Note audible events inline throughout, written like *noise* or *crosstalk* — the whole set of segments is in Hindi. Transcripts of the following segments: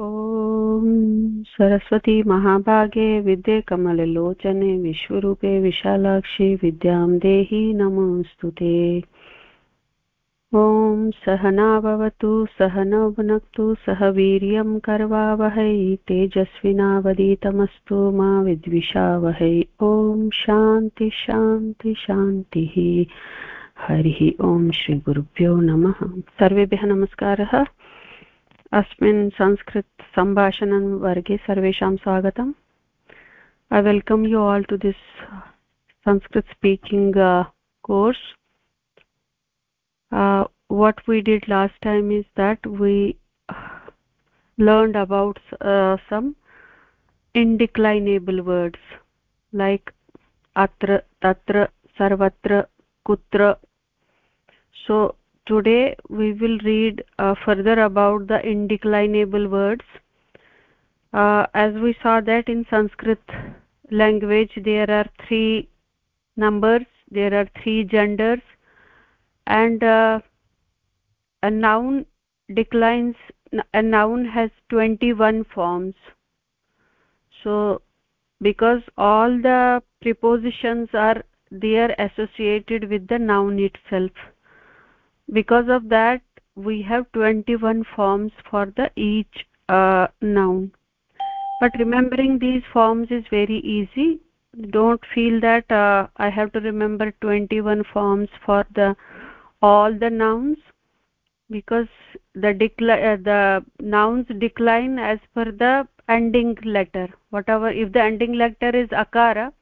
ॐ सरस्वती महाभागे विद्ये कमललोचने विश्वरूपे विशालाक्षि विद्यां देहि नमोऽस्तु ते। ॐ सहना भवतु सहनौ भुनक्तु सह वीर्यं कर्वावहै तेजस्विनावदीतमस्तु मा विद्विषावहै। ॐ शान्ति शान्ति, शान्तिः। हरिः ॐ श्रीगुरुभ्यो नमः। सर्वेभ्यः नमस्कारः। अस्मिन् संस्कृतसम्भाषणं वर्गे सर्वेषां स्वागतम्। I welcome you all to this Sanskrit speaking course what we did last time is that we learned about some indeclinable words like अत्र तत्र सर्वत्र कुत्र सो today we will read uh, further about the indeclinable words. Uh, as we saw that in sanskrit language there are three numbers there are three genders and uh, a noun declines a noun has 21 forms. So because all the prepositions are there associated with the noun itself because of that we have 21 forms for the each uh, noun. But remembering these forms is very easy. Don't feel that uh, i have to remember 21 forms for the all the nouns. Because the uh, the nouns decline as per the ending letter. Whatever if the ending letter is akara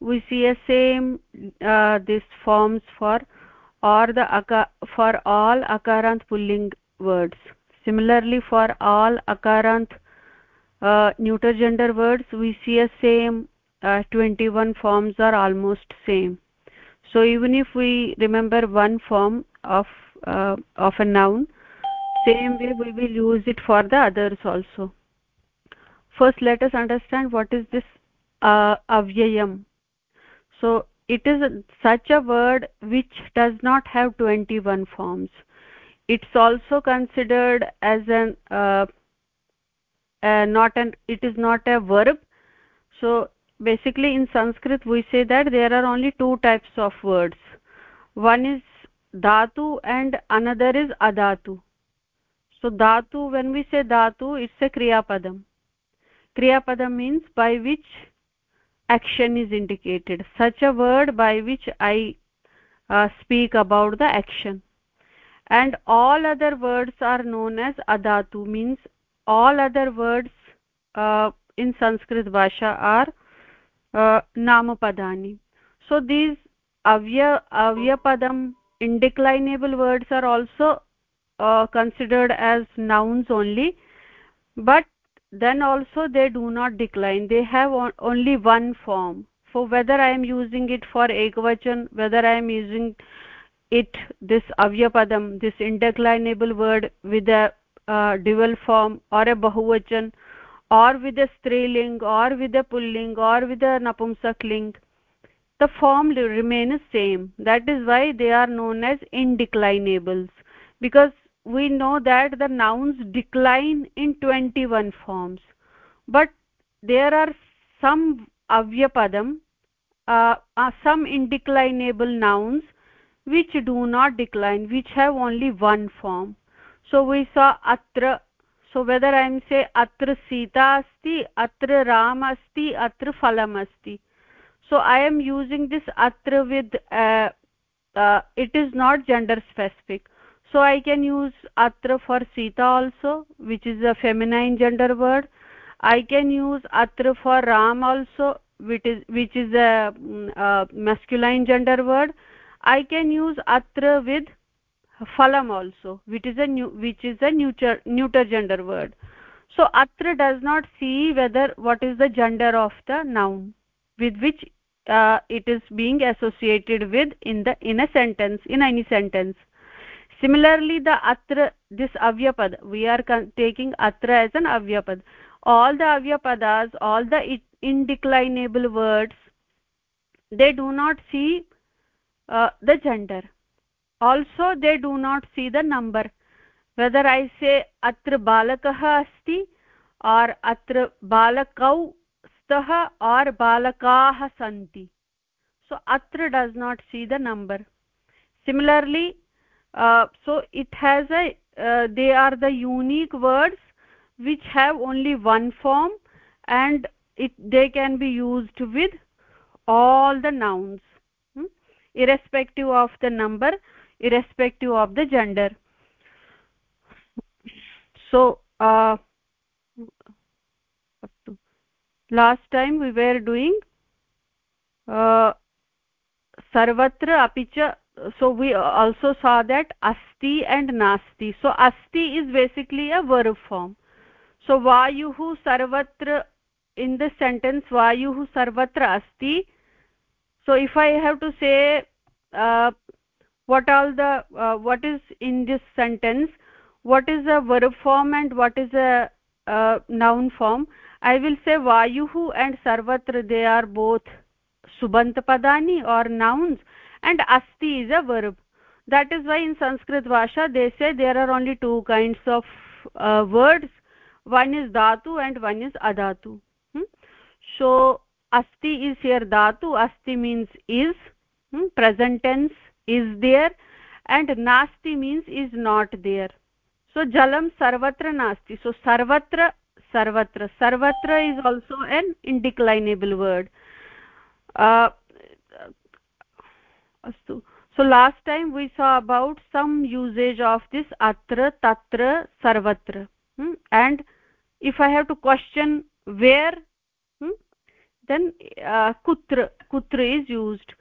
we see a same uh, this forms for or the for all akarant pulling words. Similarly for all akarant uh, neuter gender words we see a same uh, 21 forms are almost same. So even if we remember one form of uh, of a noun same way we will use it for the others also. First let us understand what is this uh, avyayam. So it is such a word which does not have 21 forms. It's also considered as an uh, uh, not an it is not a verb. So basically in sanskrit we say that there are only two types of words. One is dhatu and another is adhatu. So dhatu when we say dhatu it's a kriya padam kriya padam means by which action is indicated. Such a word by which i uh, speak about the action. And all other words are known as adatu means all other words uh, in sanskrit bhasha are uh, namapadani so these avya avyapadam indeclinable words are also uh, considered as nouns only. But then also they do not decline. They have only one form. So whether i am using it for ekvachan whether i am using it this avyapadam this indeclinable word with a uh, dual form or a bahuvachan or with a striling or with a pulling or with a napumsakling the form remains the same. That is why they are known as indeclinables. Because we know that the nouns decline in 21 forms. But there are some avyapadam uh, uh, some indeclinable nouns which do not decline which have only one form. So we saw atra. So whether i am say atra sita asti atra ram asti atra phalam asti. So i am using this atra with uh, uh, it is not gender specific so i can use atra for sita also which is a feminine gender word. I can use atra for ram also which is which is a, mm, a masculine gender word. I can use atra with phalam also which is a new which is a neuter neuter gender word. So atra does not see whether what is the gender of the noun with which uh, it is being associated with in the in a sentence in any sentence similarly the atra this avyapad we are taking atra as an avyapad. All the avyapadas all the indeclinable words they do not see uh, the gender. Also they do not see the number. Whether i say atra balakah asti or atra balakau stah or balakaah santi. So atra does not see the number. Similarly so it has a uh, they are the unique words which have only one form and it they can be used with all the nouns hmm? irrespective of the number irrespective of the gender so uh, last time we were doing uh, sarvatra apicha so we also saw that asti and nasti. So asti is basically a verb form. So vayuhu sarvatra in the sentence vayuhu sarvatra asti. So if i have to say uh, what all the uh, what is in this sentence what is a verb form and what is a uh, noun form i will say vayuhu and sarvatra they are both subant padani or nouns and asti is a verb that is why in sanskrit bhasha they say there are only two kinds of uh, words one is dhatu and one is adhatu hmm? so asti is here dhatu asti means is hmm? present tense is there and nasti means is not there so jalam sarvatra nasti so sarvatra sarvatra sarvatra is also an indeclinable word uh, so last time we saw about some usage of this atra tatra sarvatra. Hmm? and if i have to question where hmm, then uh, kutra kutra is used.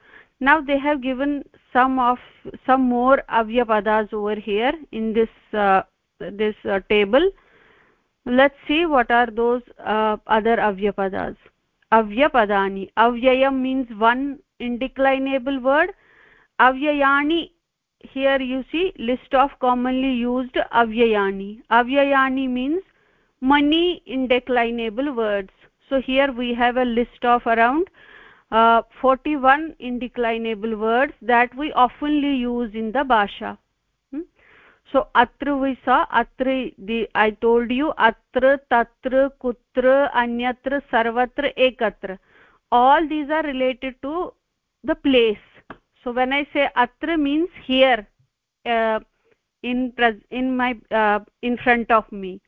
Now they have given some of some more avyapadas over here in this uh, this uh, table. Let's see what are those uh, other avyapadas avyapadani avyayam means one indeclinable word avyayani here you see list of commonly used avyayani. Avyayani means many indeclinable words. So here we have a list of around uh, 41 indeclinable words that we oftenly use in the bhasha. Hmm? so atra we saw. Atra the i told you atra tatra kutra anyatra sarvatra ekatra all these are related to the place so when i say atra means here uh, in in my uh, in front of me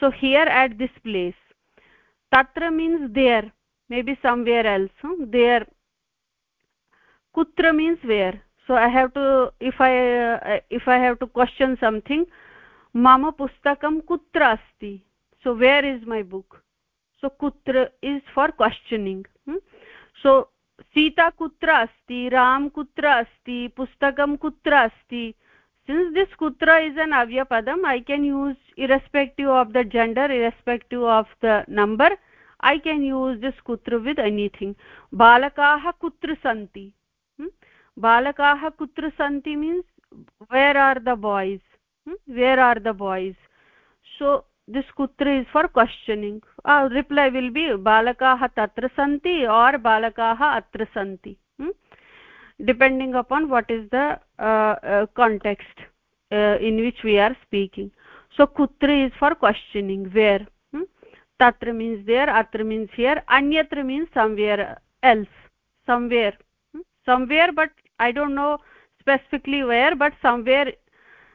so here at this place tatra means there maybe somewhere else huh? there kutra means where so i have to if i uh, if i have to question something mama pustakam kutra asti so where is my book so kutra is for questioning hmm? so Sita कुत्र अस्ति राम कुत्र अस्ति, पुस्तकं कुत्र अस्ति? सिन्स् दिस् कुत्र is an अव्यपदम् I can use irrespective of the gender irrespective of the number I can use this कुत्र वित् एनिथिङ्ग् बालकाः कुत्र सन्ति? Hmm? बालकाः कुत्र सन्ति means where are the boys where are the boys so this कुत्र is for questioning reply will be बालकाः तत्र सन्ति और् बालकाः अत्र सन्ति depending upon what is the context in which we are speaking so कुत्र इस् फार् क्वश्चनिङ्ग् वेर् तत्र मीन्स् देयर् अत्र मीन्स् हियर् अन्यत्र means somewhere else somewhere somewhere but I don't know specifically where but somewhere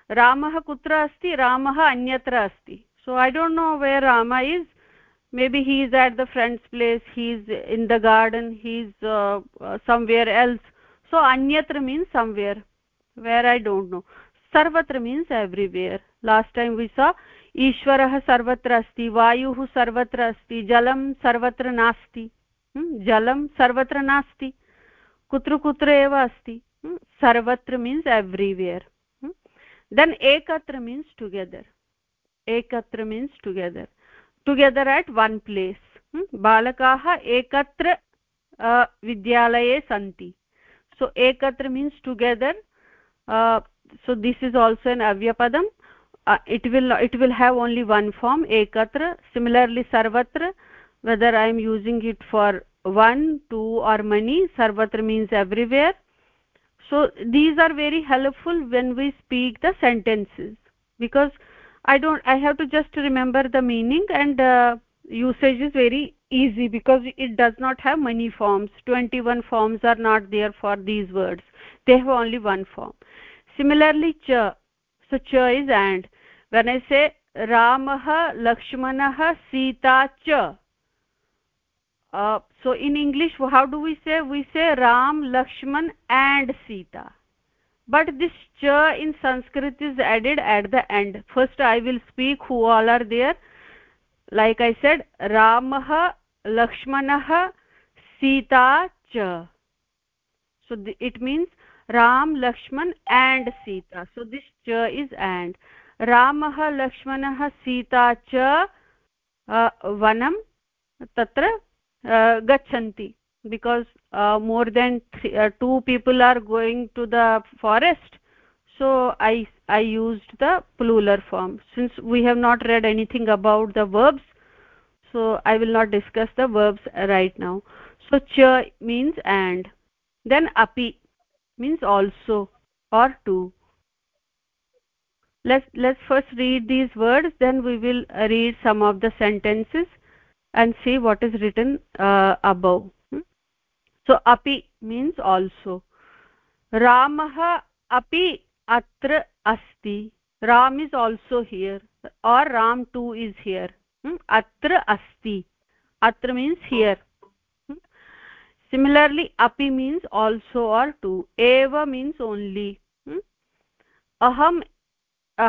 रामः कुत्र अस्ति रामः अन्यत्र अस्ति so i don't know where rama is maybe he is at the friend's place he is in the garden he is uh, uh, somewhere else so anyatra means somewhere where i don't know sarvatra means everywhere last time we saw ईश्वरः सर्वत्र अस्ति वायुः सर्वत्र अस्ति जलं सर्वत्र नास्ति जलं सर्वत्र नास्ति कुत्र कुत्र एव अस्ति सर्वत्र मीन्स् एव्रिवेर् देन् एकत्र मीन्स् टुगेदर् एकत्र means together together at one place बालकाः एकत्र विद्यालये सन्ति. सो एकत्र means together so this is also an अव्यपदम्. It will it will have only one form एकत्र. सिमिलर्ली सर्वत्र whether I am using it for one two or many सर्वत्र means everywhere so these are very helpful when we speak the sentences because i don't i have to just remember the meaning and uh, usage is very easy because it does not have many forms. 21 forms are not there for these words. They have only one form. Similarly cha so cha is and. When i say ramah lakshmanah sita cha uh, so in english how do we say? We say ram lakshman and sita but this cha in sanskrit is added at the end first i will speak who all are there like i said ramah lakshmanah sita cha so the, it means ram lakshman and sita so this cha is and ramah lakshmanah sita cha uh, vanam tatra uh, gachanti because uh, more than three, uh, two people are going to the forest. So i i used the plural form. Since we have not read anything about the verbs so i will not discuss the verbs right now. So cha means and. Then api means also or to. Let's let's first read these words then we will read some of the sentences and see what is written uh, above? So api means also ramah api atra asti ram is also here or ram too is here hmm? atra asti atra means here hmm? similarly api means also or too eva means only hmm? aham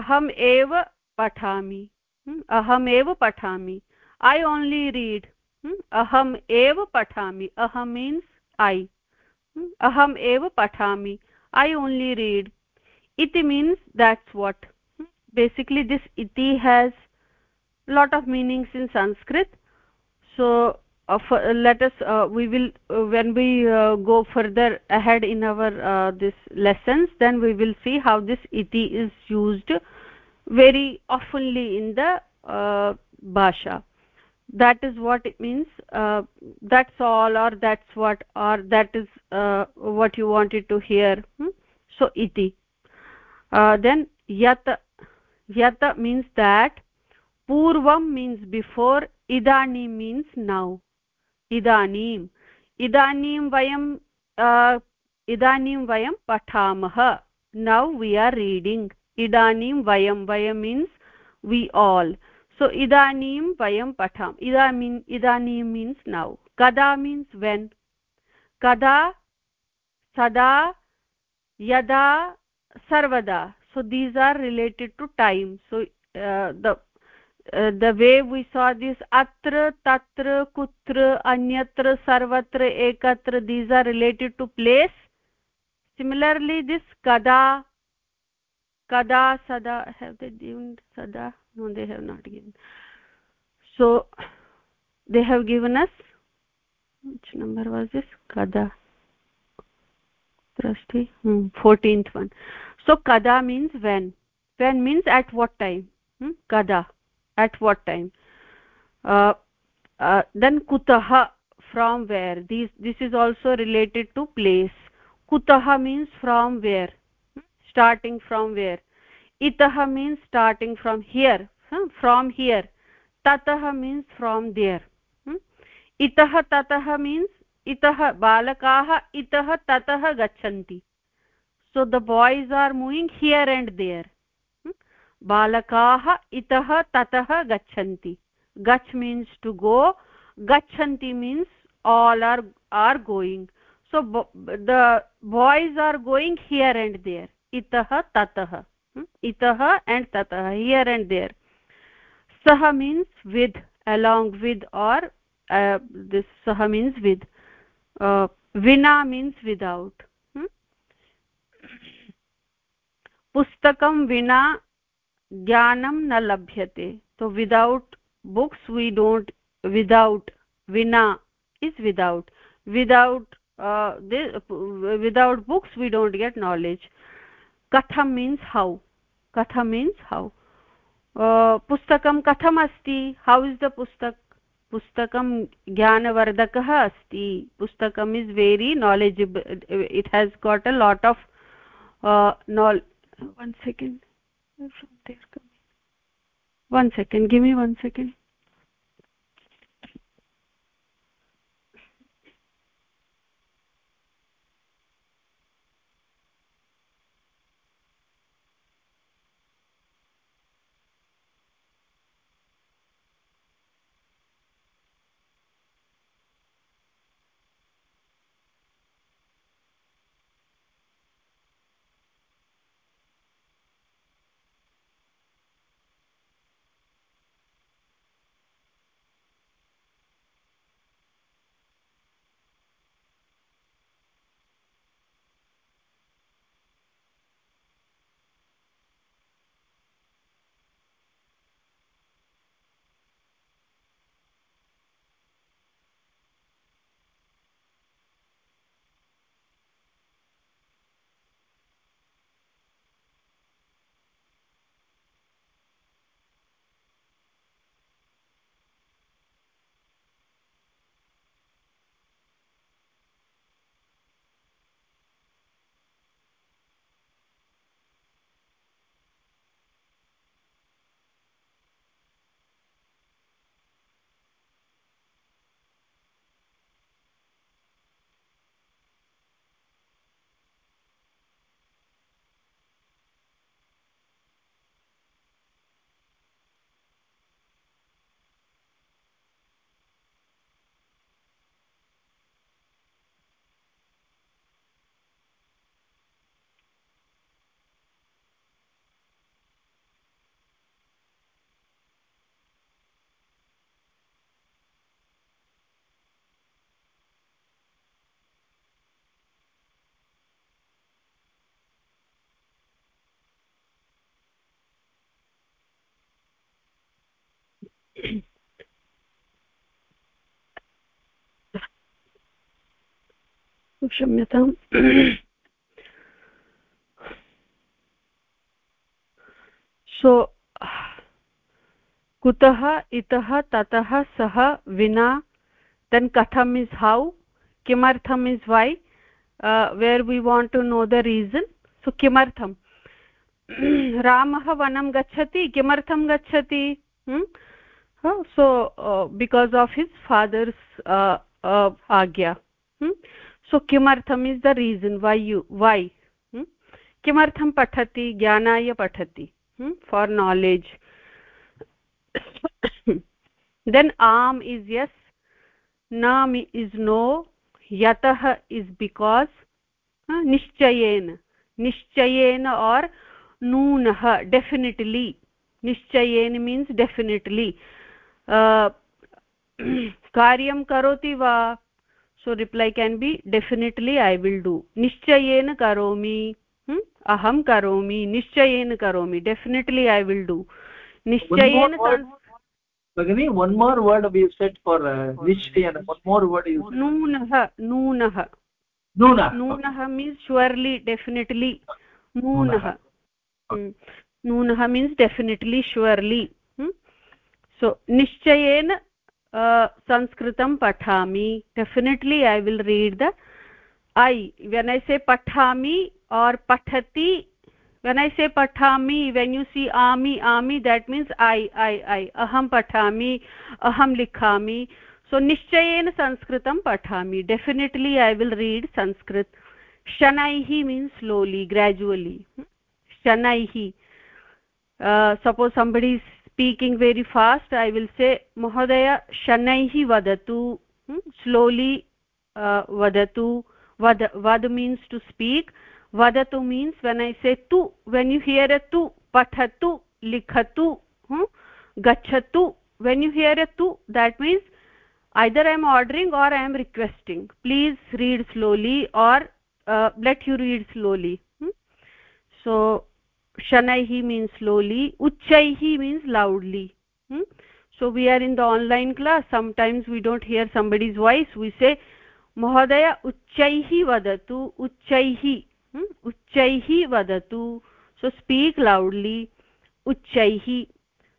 aham eva pathami hmm? aham eva pathami i only read hmm? aham eva pathami aham means i aham eva pathami i only read. Iti means that's what. basically this iti has lot of meanings in sanskrit. So uh, uh, let us uh, we will when we go further ahead in our this lessons then we will see how this iti is used very oftenly in the bhasha that is what it means. Uh, that's all or that's what or that is uh, what you wanted to hear. Hmm? so iti. Uh, then yat yat means that purvam means before idani means now. Idanim. Idanim vayam uh, idanim vayam pathamah. Now we are reading. Idanim vayam vayam means we all so इदानीं वयं पठाम इदानीं इदानीं मीन्स् नौ कदा मीन्स् वेन् कदा सदा यदा सर्वदा so these are related to time so the way we saw this अत्र तत्र कुत्र अन्यत्र सर्वत्र एकत्र these are related to place similarly this कदा कदा सदा हेव् दिन् सदा no they have not given. So they have given us which number was this? Kada. Trustee? Hmm, 14th one. So kada means when. When means at what time? Hmm? kada. At what time? Uh, uh, then kutah from where? This this is also related to place. Kutah means from where? Hmm? starting from where itah means starting from here from here. Tatah means from there hmm? itah tatah means itah balakaah itah tatah gachanti. So the boys are moving here and there hmm? balakaah itah tatah gachanti. Gach means to go. Gachanti means all are are going. So the boys are going here and there. Itah tatah इतः एण्ड् ततः हियर् एण्ड् देयर् सः means with along with or सः मीन्स् विद् विना मीन्स् विदौट् पुस्तकं विना ज्ञानं न लभ्यते. तो without books we don't without विना is without without without books we don't get knowledge कथं मीन्स् हौ कथं मीन्स् हौ पुस्तकं कथम् अस्ति? हौ इस् द पुस्तक? पुस्तकं ज्ञानवर्धकः अस्ति. पुस्तकम् is very knowledgeable it has got a lot of one second one second gimme one second क्षम्यताम् सो कुतः इतः ततः सः विना देन् कथम् इस् हौ किमर्थम् is why where we want to know the reason so किमर्थं रामः वनं गच्छति किमर्थं गच्छति so because of his father's आज्ञा सो किमर्थम् is the reason why you why किमर्थं पठति ज्ञानाय पठति फार् नालेज् देन् आम् इस् यस् नाम् इस् नो यतः इस् बिकास् निश्चयेन निश्चयेन और् नूनः डेफिनेट्लि निश्चयेन मीन्स् डेफिनेट्लि *clears throat* कार्यं करोति वा? So reply can be definitely I will do निश्चयेन करोमि। अहं करोमि। निश्चयेन करोमि। डेफिनेट्लि ऐ विल् डू निश्चयेन नूनः मीन्स् डेफिनेट्लि सो निश्चयेन संस्कृतं पठामि. Definitely I will read the I when I say पठामि और् पठति वेन् ऐ से पठामि वेन् यु सी आमि आमि देट् मीन्स् ऐ ऐ ऐ अहं पठामि, अहं लिखामि. सो निश्चयेन संस्कृतं पठामि. Definitely I will read Sanskrit. शनैः मीन्स् स्लोलि ग्रेजुवलि शनैः suppose somebody speaking very fast i will say mahodaya shanaihi vadatu hmm? slowly uh, vadatu vad vad means to speak vadatu means when i say tu when you hear a tu pathatu likhatu hmm? gachatu when you hear a tu that means either i am ordering or i am requesting please read slowly or uh, let you read slowly hmm? so shanaihi means slowly uchchaihi means loudly hmm? so we are in the online class sometimes we don't hear somebody's voice we say महोदय उच्चैः वदतु उच्चैः उच्चैः वदतु सो स्पीक् लौड्लि उच्चैः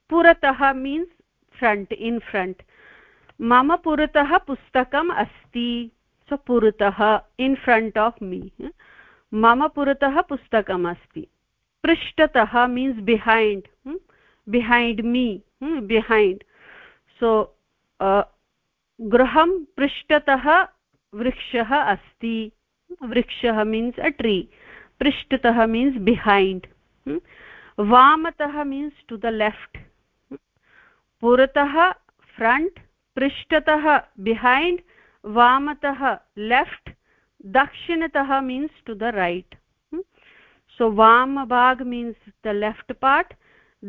पुरतः मीन्स् फ्रण्ट् इन् फ्रण्ट् मम पुरतः पुस्तकम् अस्ति सो पुरतः इन् फ्रण्ट् आफ् मी मम पुरतः पुस्तकम् अस्ति पृष्ठतः means behind hmm, behind so uh, गृहं पृष्ठतः वृक्षः अस्ति. वृक्षः मीन्स् अ ट्री पृष्ठतः मीन्स् बिहैण्ड् वामतः मीन्स् टु द लेफ्ट् पुरतः फ्रण्ट् पृष्ठतः behind वामतः left means to the right. hmm? So vam bhag means the left part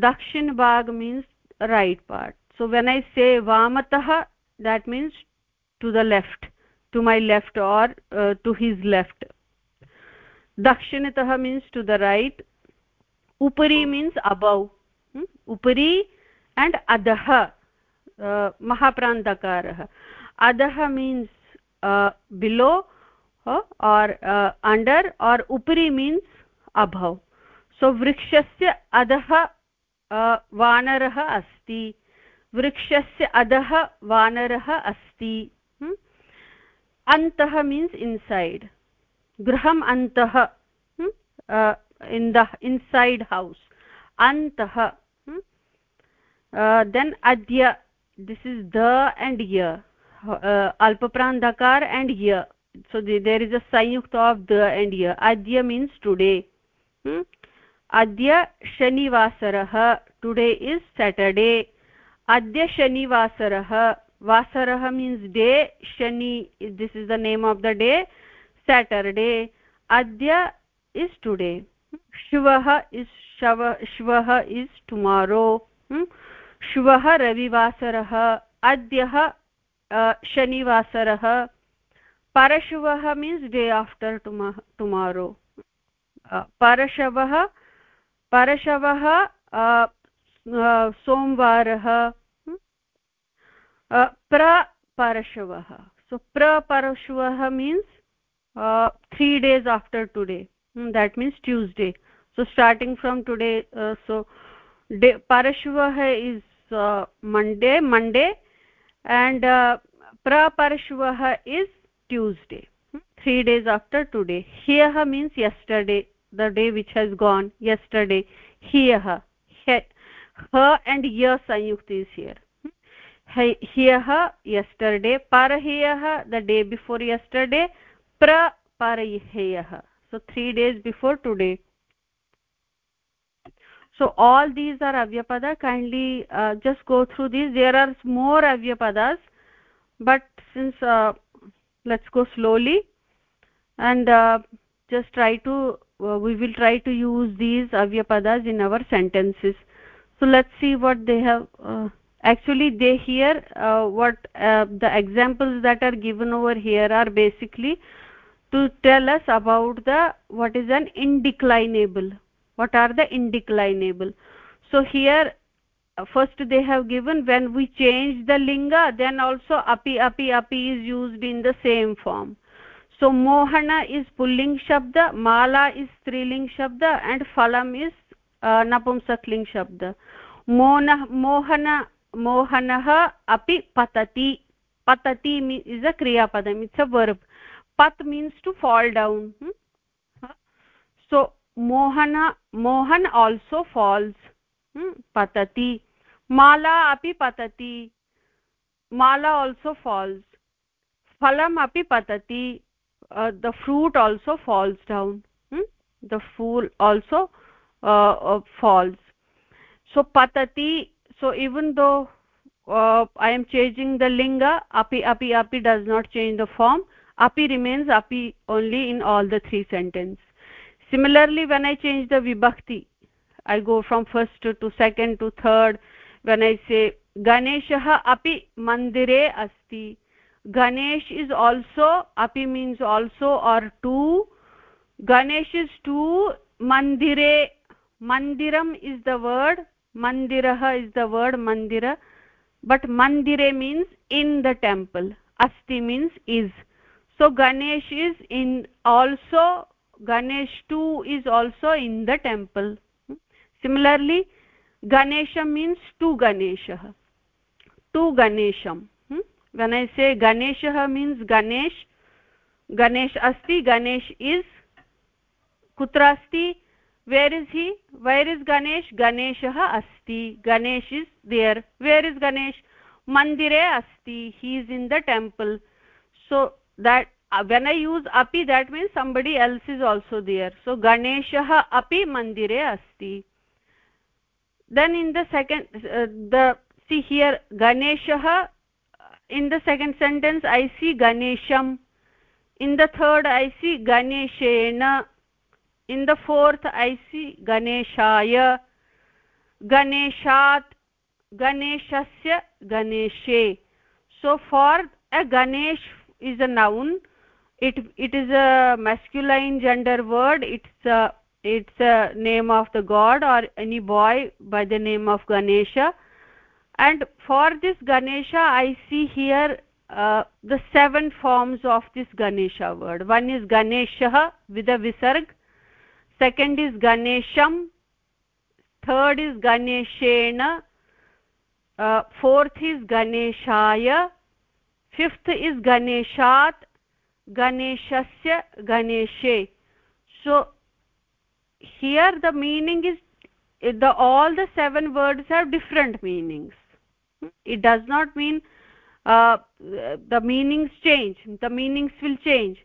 dakshin bhag means right part so when i say vamatah that means to the left to my left or uh, to his left dakshinatah means to the right upari means above hmm? upari and adah uh, mahaprandhakarah adah means uh, below uh, or uh, under or upari means अभव so वृक्षस्य अधः वानरः अस्ति। वृक्षस्य अधः, वानरः अस्ति। अन्तः मीन्स् इन्सैड् गृहम् अन्तः इन् द इन्सैड् हौस् अन्तः देन् अद्य दिस् इस् द एण्ड् य अल्पप्रान्धकार एण्ड् य सो देर् इस् अ संयुक्त ऑफ़ द एंड य अद्य means today hmm? adya shanivasarah today is saturday adya shanivasarah vasarah means day shani this is the name of the day saturday adya is today shivah is shava shvah is tomorrow shvah ravivasarah adyah shanivasarah parashvah means day after परशवः परशवः सोमवारः प्रपरशवः। So प्रपरशवः means three days after today that means Tuesday so starting from today so day परशवः is Monday Monday and प्रपरशवः is Tuesday three days after today ह्यः means yesterday the day which has gone yesterday here ha and ya sanyukt is here. ह्यः yesterday parahiyah the day before yesterday pra parahiyah so 3 days before today. So all these are avyapada. Kindly uh, just go through these. There are more avyapadas but since uh, let's go slowly. And uh, just try to we will try to use these avyapadas in our sentences. So let's see what they have uh, actually they here uh, what uh, the examples that are given over here are basically to tell us about the what is an indeclinable. What are the indeclinable? So here uh, first they have given when we change the linga then also api api api is used in the same form so, mohana is pulling shabda, mala is striling shabda, and phalam is नपुंसकलिङ्ग् शब्द मोन मोहन मोहनः अपि पतति पतति इस् अ क्रियापदम् इट्स् अ वर्ब् पत् means to fall down so Mohan Mohan also falls पतति माला अपि पतति माला आल्सो फाल्स् फलम् अपि uh, the fruit also falls down. Hmm? the fool also uh, uh, falls. So patati so even though uh, i am changing the linga api api api does not change the form. Api remains api only in all the three sentences. Similarly when i change the vibhakti i go from first to, to second to third. When i say ganeshah api mandire asti ganesh is also api means also or to ganesh is to mandire mandiram is the word. Mandirah is the word mandira. But mandire means in the temple. Asti means is. So ganesh is in also ganesh too is also in the temple. Hmm? Similarly ganesha means to ganeshah to ganesham when i say ganeshah means ganesh ganesh asti ganesh is kutra asti where is he where is ganesh ganeshah asti ganesh is there where is ganesh mandire asti he is in the temple so that uh, when i use api that means somebody else is also there so ganeshah api mandire asti then in the second uh, the see here ganeshah in the second sentence i see ganesham. In the third i see ganeshena. In the fourth i see ganeshaya. Ganeshat ganeshasya ganeshe. So for a ganesh is a noun. It it is a masculine gender word. It's a it's a name of the god or any boy by the name of ganesha and for this ganesha i see here uh, the seven forms of this ganesha word. One is ganeshah with a visarg. Second is ganesham. Third is ganeshena. Uh, fourth is ganeshaya. Fifth is ganeshat. Ganeshasya ganeshe. So here the meaning is the all the seven words have different meanings it does not mean uh, the meanings change the meanings will change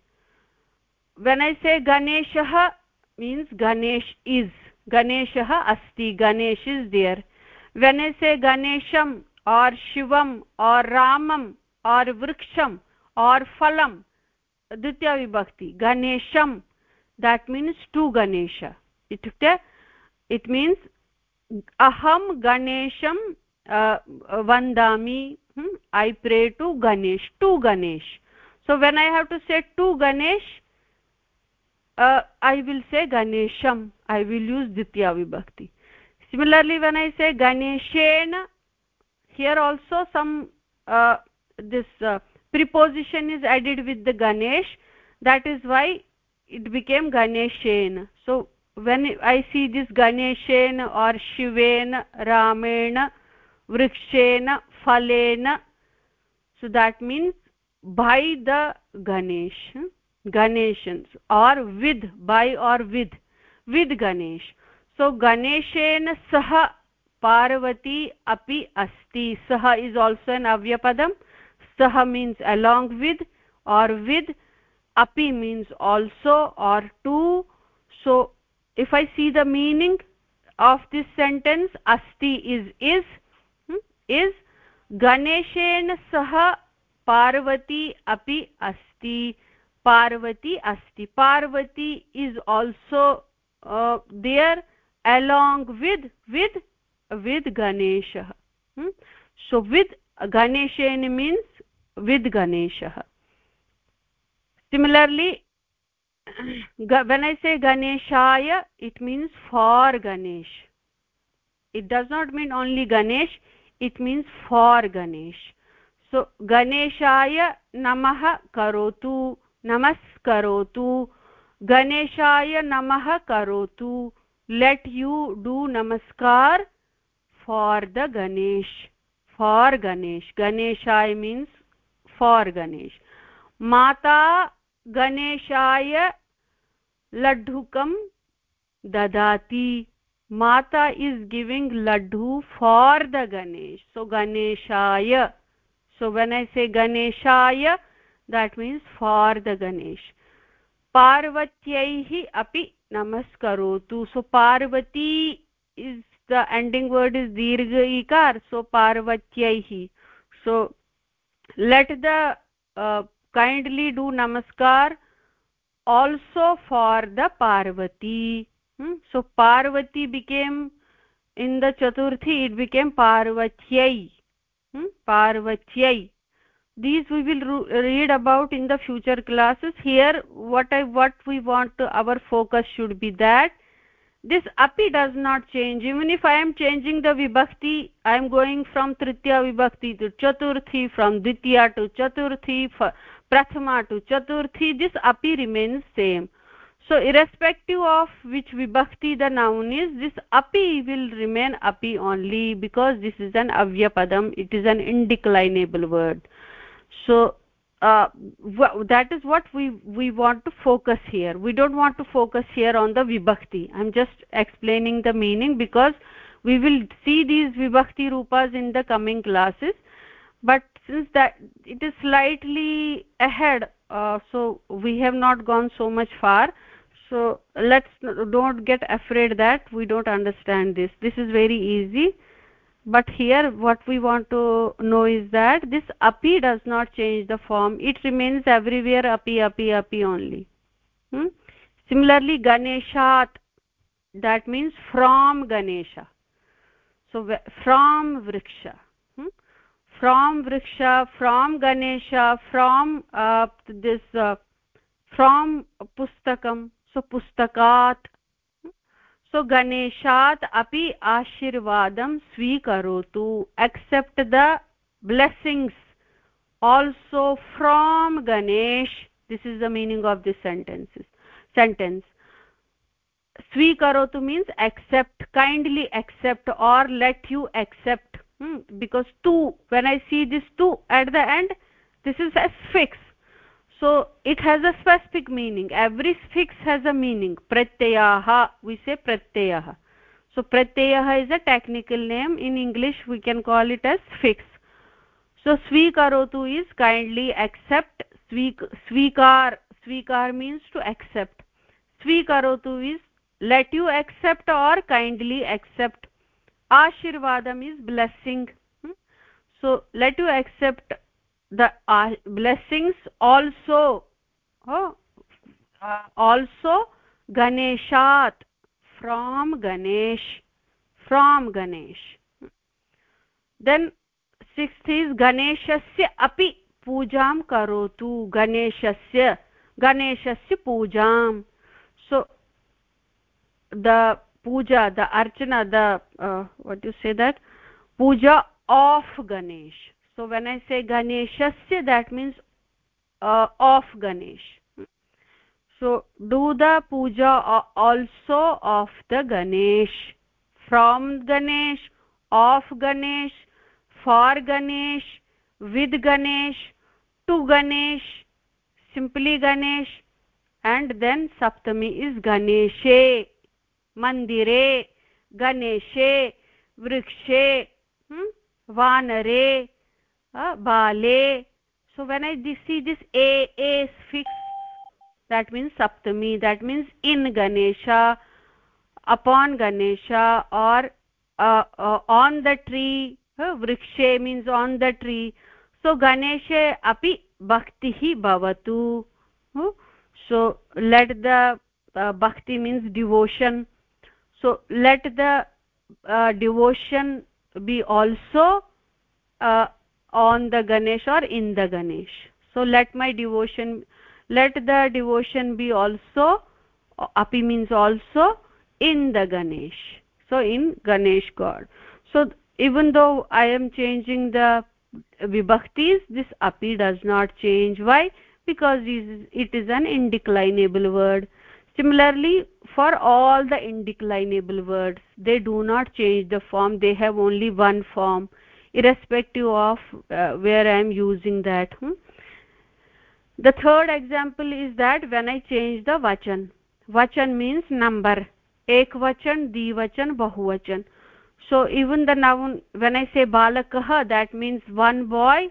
when i say ganeshah means ganesh is ganeshah asti ganesh is there when i say ganesham or shivam or ramam or vriksham or phalam ditya vibhakti ganesham that means to ganesha itukte it means aham ganesham vandami hmm? i pray to ganesh to ganesh so when i have to say to ganesh uh, i will say ganesham i will use ditya vibhakti similarly when i say ganeshena here also some uh, this uh, preposition is added with the ganesh that is why it became ganeshena so when i see this ganeshena or shivena ramena वृक्षेन फलेन so that means by the Ganesh गणेशन्स् are with by are with with Ganesh so गणेशेन सह पार्वती अपि अस्ति सह इज़ आल्सो एन अव्यपदम सह means along with or with अपि means also or too so if I see the meaning of this sentence अस्ति इस् इस् इज़ गणेशेन सह पार्वती अपि अस्ति पार्वती अस्ति Parvati is also there along with with with गणेशः सो विद् गणेशेन मीन्स विद गणेशः सिमिलर्लि गणेशे गणेशाय it means for Ganesh it does not mean only Ganesh it means for Ganesh so गणेशाय नम करोतु नमस्करोतु गणेशाय नमः करोतु लेट् यू डू नमस्कार for the Ganesh for Ganesh गणेशाय मीन्स फॉर् गणेश माता गणेशाय लड्डुकं ददाति mata is giving laddu for the ganesh so ganeshaya so when i say ganeshaya that means for the ganesh parvatyaihi api namaskarotu so parvati is the ending word is dirgha ikar so parvatyaihi so let the uh, kindly do namaskar also for the parvati hmm? so parvati became in the chaturthi it became parvatyai hmm? parvatyai these we will read about in the future classes here what i what we want to, our focus should be that this api does not change even if i am changing the vibhakti i am going from tritiya vibhakti to chaturthi from ditya to chaturthi prathama to chaturthi this api remains same so irrespective of which vibhakti the noun is this api will remain api only because this is an avyapadam it is an indeclinable word. So uh, that is what we we want to focus here. We don't want to focus here on the vibhakti. I'm just explaining the meaning because we will see these vibhakti rupas in the coming classes. But since that it is slightly ahead uh, so we have not gone so much far so let's don't get afraid that we don't understand this. This is very easy. But here what we want to know is that this api does not change the form. It remains everywhere api api api only. Hmm? similarly ganeshat that means from ganesha. So from vriksha. Hmm? from vriksha from ganesha from uh, this uh, from pustakam सो गणेशा अपि आशीर्वादं स्वीकरोतु। Accept the blessings also from Ganesh this is the meaning of this sentences sentence स्वीकरोतु means accept kindly accept or let you accept because to when I see this to at the end this is suffix so it has a specific meaning every fix has a meaning pratyayah we say pratyayah so pratyayah is a technical name in english we can call it as fix so swikarotu is kindly accept swikar swikar means to accept swikarotu is let you accept or kindly accept ashirvadam is blessing hmm? so let you accept the uh, blessings also oh, uh, also ganeshat from ganesh from ganesh then sixth is ganeshasya api पूजां करोतु गणेशस्य गणेशस्य पूजां so the puja the archana the uh, what you say that puja of ganesh so when i say ganeshasya that means uh, of ganesh so do the puja also of the ganesh from ganesh of ganesh for ganesh with ganesh to ganesh simply ganesh and then saptami is ganeshe mandire ganeshe vrikshe hmm? vanare uh, बाले। So when I this see this a suffix that means Saptami that means in Ganesh upon Ganesh or on the tree वृक्षे means on the tree so गणेशे अपि भक्तिः भवतु so let the bhakti means devotion so let the devotion be also on the ganesh or in the ganesh. So let my devotion let the devotion be also api means also in the ganesh. So in ganesh god. So even though i am changing the vibhaktis this api does not change. Why? Because it is an indeclinable word. Similarly for all the indeclinable words they do not change the form. They have only one form irrespective of uh, where i am using that hmm? the third example is that when i change the vachan vachan means number ekvachan dvachan bahuvachan so even the noun when i say balakah that means one boy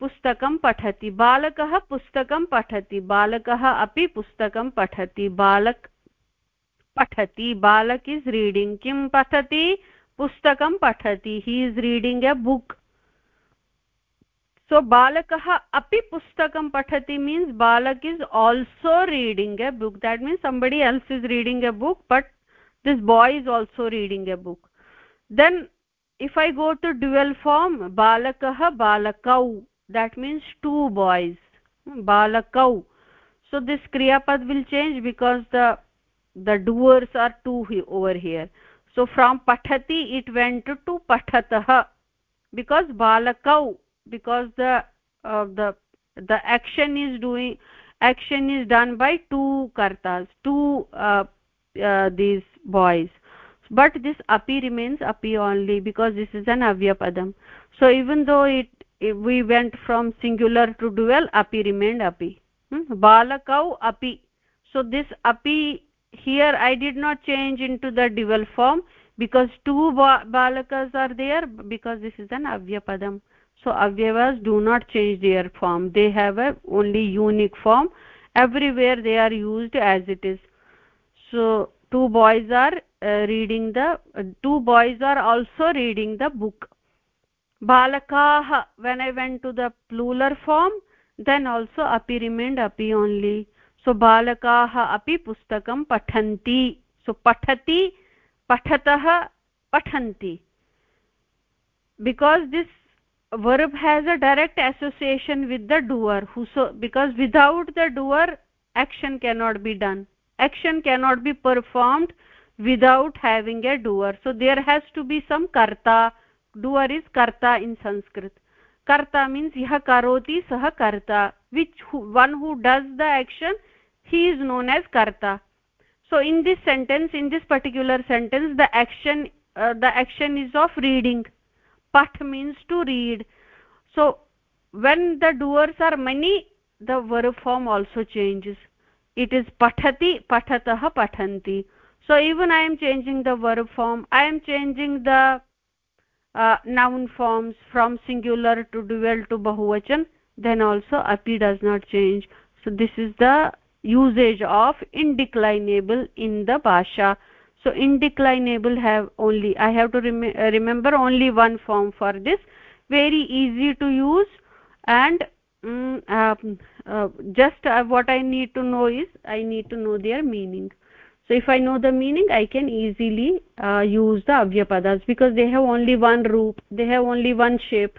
पुस्तकं पठति बालकः पुस्तकं पठति बालकः अपि पुस्तकं पठति बालक पठति बालक इस् रीडिङ्ग् किं पठति पुस्तकं पठति he is reading a book so बालकः अपि पुस्तकं पठति means balak is also reading a book that means somebody else is reading a book but this boy is also reading a book then if I go to dual form बालकः बालकौ. That means two boys बालकौ. So this kriyapad will change because the the doers are two he over here so from pathati it went to pathatah. Because balakau because the uh, the the action is doing action is done by two kartas two uh, uh, these boys. But this api remains api only because this is an avyapadam so even though it we went from singular to dual api remained api. Hmm? balakau api. So this api here i did not change into the dual form because two ba balakas are there because this is an avyapadam so avyavas do not change their form. They have a only unique form. Everywhere they are used as it is. So two boys are uh, reading the uh, two boys are also reading the book. Balakah when i went to the plural form then also api remained api only स्वबालकाः अपि पुस्तकं पठन्ति। सो पठति पठतः पठन्ति because this verb has a direct association with the doer who so because without the doer action cannot be done action cannot be performed without having a doer so there has to be some karta doer is karta in Sanskrit karta means यः करोति सः कर्ता which one who does the action he is known as karta. So in this sentence in this particular sentence the action uh, the action is of reading. Pat means to read. So when the doers are many the verb form also changes. It is pathati pathatah pathanti. So even i am changing the verb form i am changing the uh, noun forms from singular to dual to bahuvachan then also api does not change. So this is the usage of indeclinable in the bhasha. So indeclinable have only i have to rem uh, remember only one form for this. Very easy to use and um, uh, just uh, what i need to know is i need to know their meaning. So if i know the meaning i can easily uh, use the avyapadas because they have only one root they have only one shape.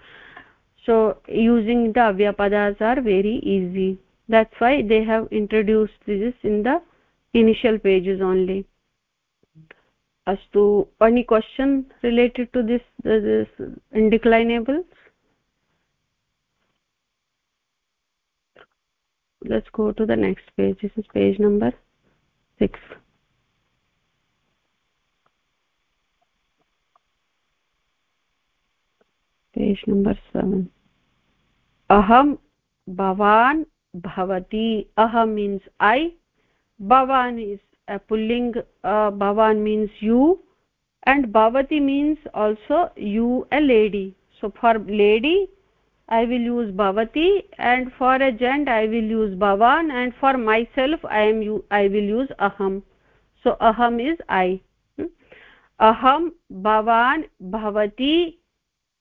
So using the avyapadas are very easy that's why they have introduced this in the initial pages only. Astu any question related to this this indeclinable let's go to the next page. This is page number 6 page number 7 aham bhavan bhavati aham means i bhavan is a pulling uh, bhavan means you and bhavati means also you a lady so for lady i will use bhavati and for a gent i will use bhavan and for myself i am you i will use aham so aham is i hmm? aham bhavan bhavati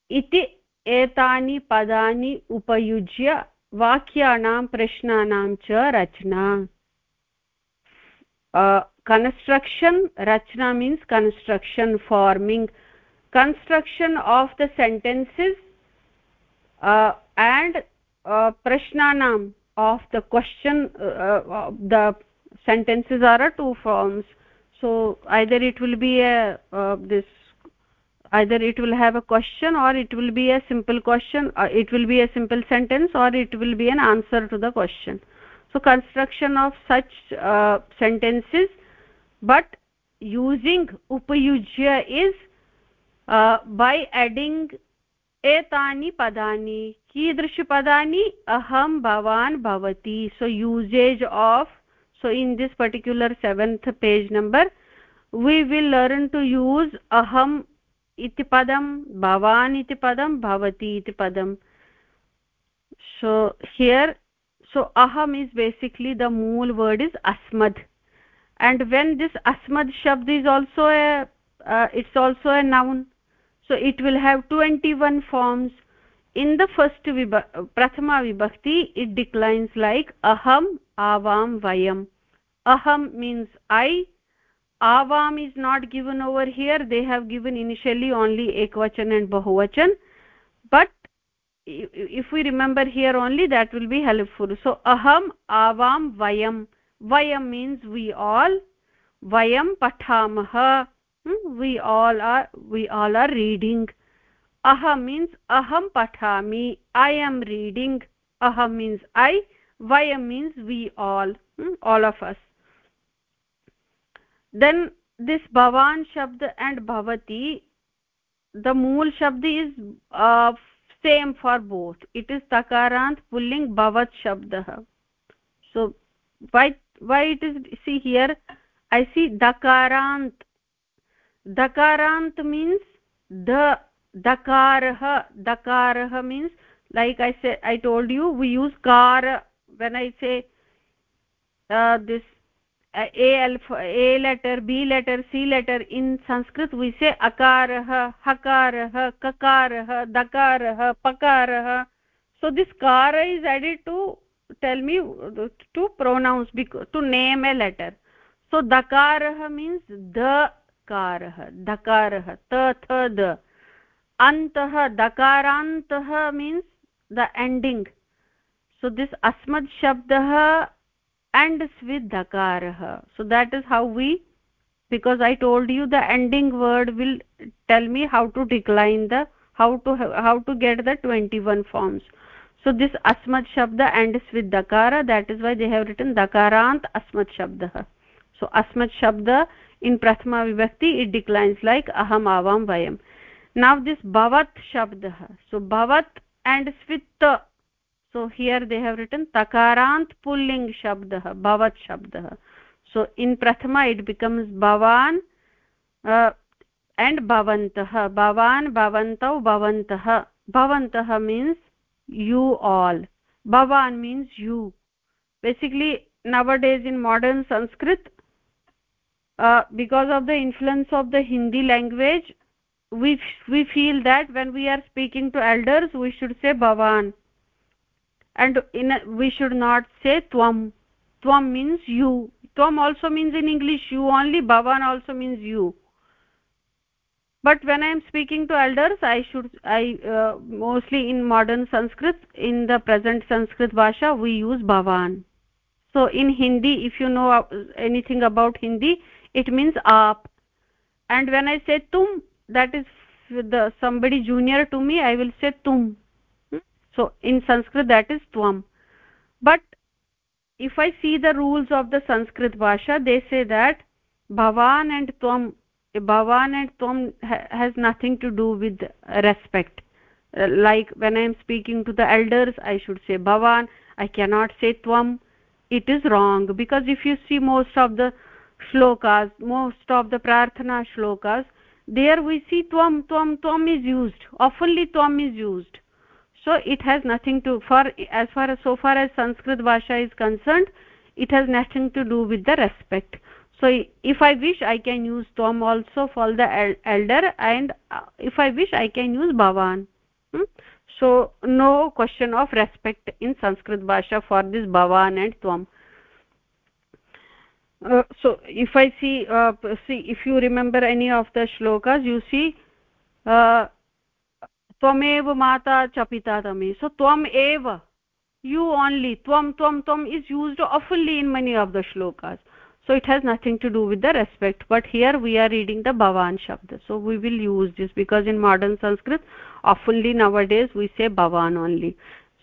iti एतानि पदानि उपयुज्य वाक्यानां, प्रश्नानां च रचना। Construction rachana means construction forming construction of the sentences and प्रश्नानां of the question the sentences are a two forms so either it will be a this either it will have a question or it will be a simple question it will be a simple sentence or it will be an answer to the question. So construction of such uh, sentences but using upayujya is uh, by adding etani padani kidrish padani aham bhavan bhavati. So usage of so in this particular seventh page number we will learn to use aham इति पदं, भवान् इति पदं, भवति इति पदं. सो हियर् सो अहम् is basically the mool word is अस्मद् and when this अस्मद् शब्द is also a it's also a noun so it will have twenty one forms in the first we've प्रथमा विभक्ति इट् डिक्लैन्स् लैक् अहम् आवां वयम् अहम् means I avam is not given over here. They have given initially only ekvachan and bahuvachan. But if we remember here only that will be helpful. So aham avam vayam. Vayam means we all. Vayam pathamah. Hmm? we all are we all are reading. Aham means aham pathami. I am reading. Aham means i. Vayam means we all. Hmm? all of us then this bhavan shabd and bhavati the mool shabd is uh, same for both it is takarant pulling bhavat shabdah so why why it is see here i see dakarant dakarant means the dakarah dakarah means like i said i told you we use kar when i say uh, this A A letter B letter C letter in Sanskrit विषय अकार हकार ककार दकार पकार so this car is added to tell me to pronounce to name a letter so दकारः means दकारः दकारः त थ द अन्तः दकारान्तः means the ending so this अस्मद shabd and with dakarah so that is how we because i told you the ending word will tell me how to decline the how to how to get the 21 forms. So this asmat shabda ends with dakara that is why they have written dakarant asmat shabdah so asmat shabda in prathama vibhakti it declines like aham avam vayam. Now this bhavat shabdah so bhavat and svit so here they have written takarant pulling shabdah bhavat shabdah. So in prathama it becomes bhavan uh, and bhavantah. Bhavan bhavantau bhavantah. Bhavantah means you all. Bhavan means you. Basically nowadays in modern sanskrit uh, because of the influence of the hindi language we we feel that when we are speaking to elders we should say bhavan and in a, we should not say tvam. Tvam means you. Tvam also means in english you only bhavan also means you. But when i am speaking to elders i should i uh, mostly in modern sanskrit in the present sanskrit bhasha we use bhavan. So in hindi if you know anything about hindi it means aap. And when i say tum that is the somebody junior to me i will say tum so in sanskrit that is tvam. But if i see the rules of the sanskrit bhasha they say that bhavan and tvam bhavan and tvam ha has nothing to do with respect. Uh, like when i am speaking to the elders i should say bhavan i cannot say tvam. It is wrong because if you see most of the shlokas most of the prarthana shlokas there we see tvam tvam tvam is used. Oftenly tvam is used so it has nothing to for as far as so far as sanskrit bhasha is concerned it has nothing to do with the respect. So if i wish i can use tom also for the elder and uh, if i wish i can use bhavan. Hmm? so no question of respect in sanskrit bhasha for this bhavan and tvam uh, so if i see uh, see if you remember any of the shlokas you see uh, त्वमेव माता च पिता तमे। सो त्वम् एव। यू ओन्ली त्वं त्वं त्वम् is used awfully in many of the shlokas so it has nothing to do with the respect but here we are reading the भवान् शब्द so we will use this because in modern Sanskrit awfully nowadays we say भवान् only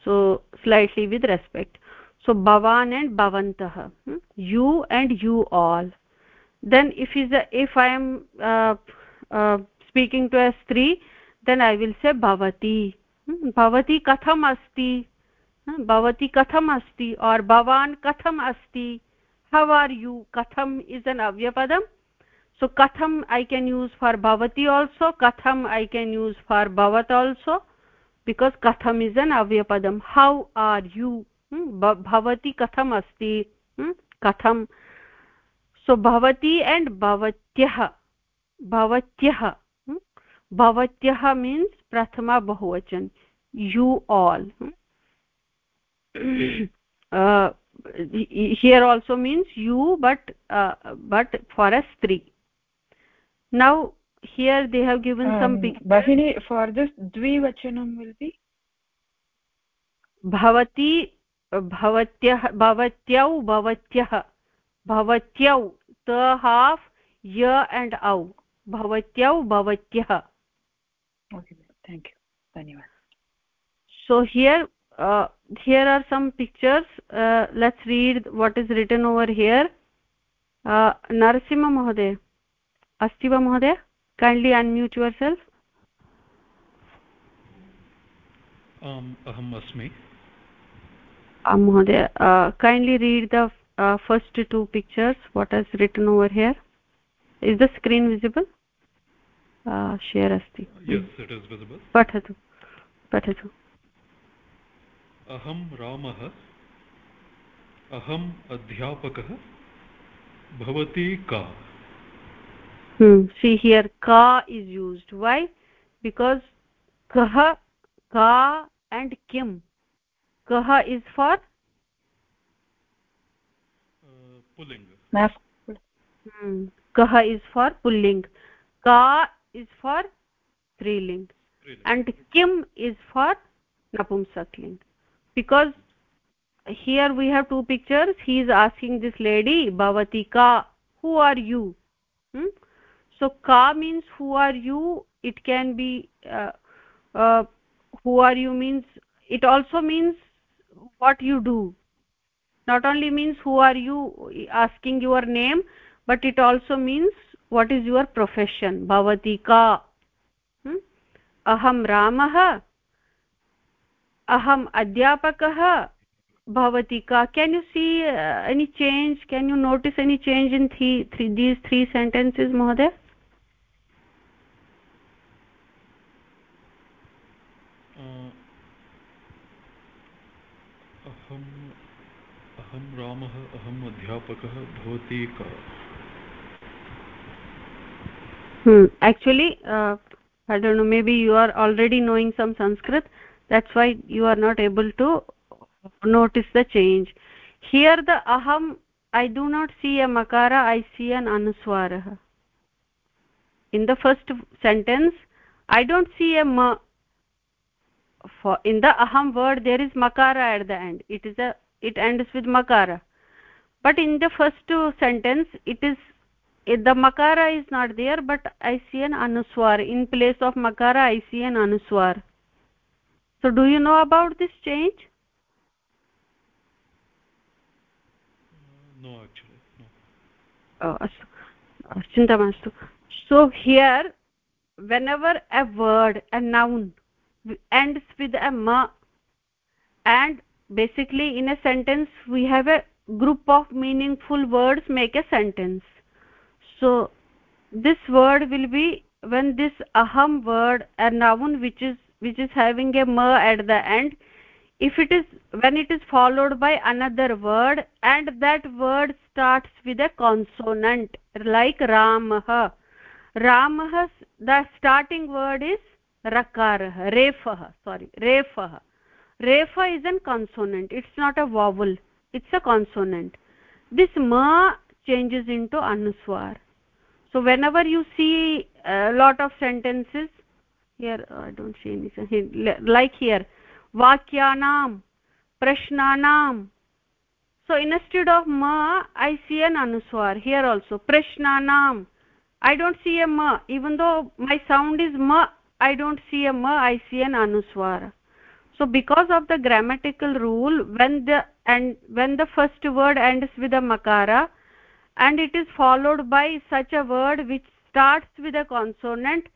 so slightly with respect so भवान् एण्ड् भवन्तः you and you all then if is if I am speaking to a स्त्री देन् ऐ विल् से भवति भवति कथम् अस्ति भवति कथम् अस्ति और् भवान् कथम् अस्ति हौ आर् यू कथम् इस् एन् अव्यपदम् सो कथम् ऐ केन् यूस् फार् भवति आल्सो कथम् ऐ केन् यूस् फार् भवत् आल्सो बिकास् कथम् इस् एन् अव्यपदम् हौ आर् यू भवति कथम् अस्ति कथम् सो भवति एण्ड् भवत्यः भवत्यः भवत्यः मीन्स् प्रथमा बहुवचन. You all here also means you but but for a स्त्री. Now here they have given some बहिनी फार् दिस् द्विवचनं मिलति भवती भवत्यः भवत्यौ भवत्यः. भवत्यौ द हाफ् य एण्ड् औ भवत्यौ भवत्यः. okay thank you. Dhanyawad so here uh, here are some pictures. Uh, let's read what is written over here. Uh, narsimha mohoday asti kindly unmute yourself. Um aham asmi. Uh, um mohoday uh, kindly read the uh, first two pictures what is written over here. Is the screen visible? Share अस्ति। पठतु पठतु। अहं रामः अहम् अध्यापकः भवती का? सी हियर् का इस् यूस्ड् वै बिकास् कः का एण्ड् किं कः इस् फार् कः इस् फार् पुल्लिङ्ग् का is for striling and kim is for napumsakling. Because here we have two pictures. He is asking this lady bhavati ka who are you? Hmm? so ka means who are you? It can be uh, uh, who are you means it also means what you do. Not only means who are you asking your name but it also means what is your profession भवती का। अहं रामः। अहम् अध्यापकः। भवती का। Can you see any change can you notice any change in three three these three sentences महोदय अहं रामः अहम् अध्यापकः, भवती का। Hmm. Actually uh, i don't know maybe you are already knowing some sanskrit. That's why you are not able to notice the change. Here the aham i do not see a makara i see an anuswarah in the first sentence i don't see a ma for in the aham word there is makara at the end. It is a it ends with makara. But in the first sentence it is the makara is not there but i see an anuswar in place of makara i see an anuswar. So do you know about this change? No actually no. Oh astu chinta mastu so here whenever a word a noun ends with a ma and basically in a sentence we have a group of meaningful words make a sentence so this word will be when this aham word a noun which is which is having a ma at the end if it is when it is followed by another word and that word starts with a consonant like ramah. Ramah the starting word is rakarah refah sorry refah. Refa is a consonant it's not a vowel it's a consonant. This ma changes into anuswar so whenever you see a lot of sentences here oh, i don't see anything like here vakyanam prashnanam so instead of ma i see an anuswar here also prashnanam i don't see a ma even though my sound is ma i don't see a ma i see an anuswar. So because of the grammatical rule when the and when the first word ends with a makara and it is followed by such a word which starts with a consonant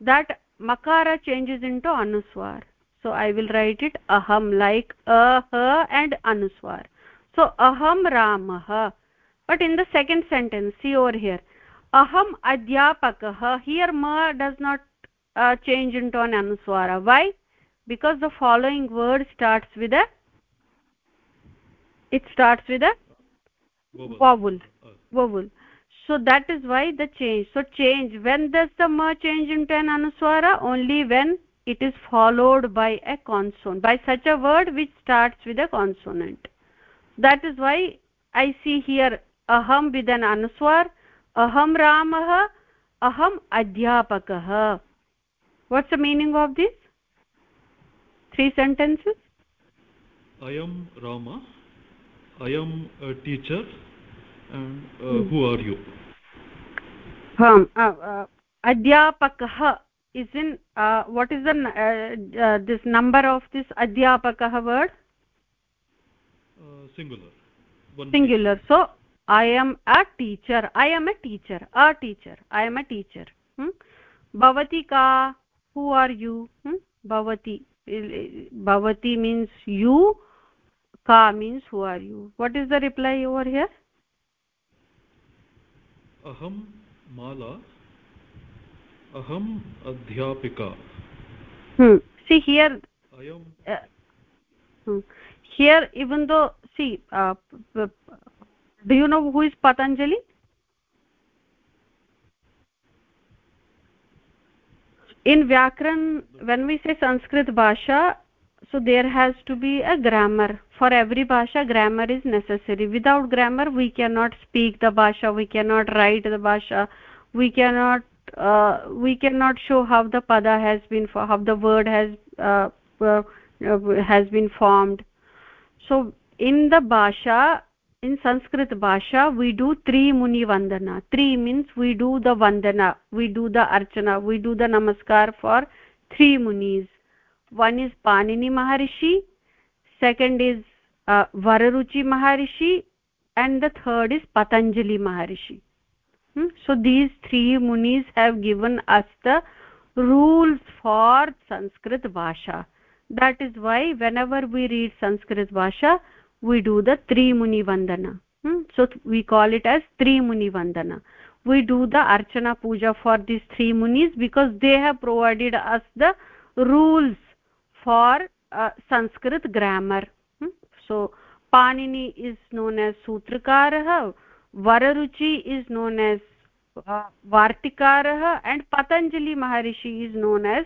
that makara changes into anuswar. So i will write it aham like a ha and anuswar. So aham ramah. But in the second sentence see over here. Aham adhyapakah. Here ma does not uh, change into an anuswara. Why? Because the following word starts with a it starts with a vowel so that is why the change. So change. When does the ma change into an anuswara? Only when it is followed by a consonant by such a word which starts with a consonant. That is why i see here aham with an anuswar aham ramah aham adhyapakah. What's the meaning of this? Three sentences? I am rama i am a teacher and uh, who are you? Um uh, uh, adhyapakah is in uh, what is the uh, uh, this number of this adhyapakah word? Uh, singular. One singular. So i am a teacher. I am a teacher. A teacher. I am a teacher. Hmm? bhavati ka who are you? Hmm? bhavati bhavati means you ka means who are you? What is the reply over here अहम माला अहम अध्यापिका। हम्म see here here even though see do you know who is Patanjali in vyakaran when we say Sanskrit bhasha so there has to be a grammar for every bhasha grammar is necessary. Without grammar we cannot speak the bhasha we cannot write the bhasha we cannot uh, we cannot show how the pada has been how the word has uh, uh, has been formed. So in the bhasha in sanskrit bhasha we do three muni vandana. Three means we do the vandana we do the archana we do the namaskar for three munis. One is panini maharishi second is vararuchi maharishi and the third is patanjali maharishi hmm? so these three munis have given us the rules for sanskrit bhasha that is why whenever we read sanskrit bhasha we do the three muni vandana hmm? so we call it as three muni vandana we do the archana puja for these three munis because they have provided us the rules for uh, sanskrit grammar? So panini is known as sutrakarah vararuchi is known as uh, vartikarah and patanjali maharishi is known as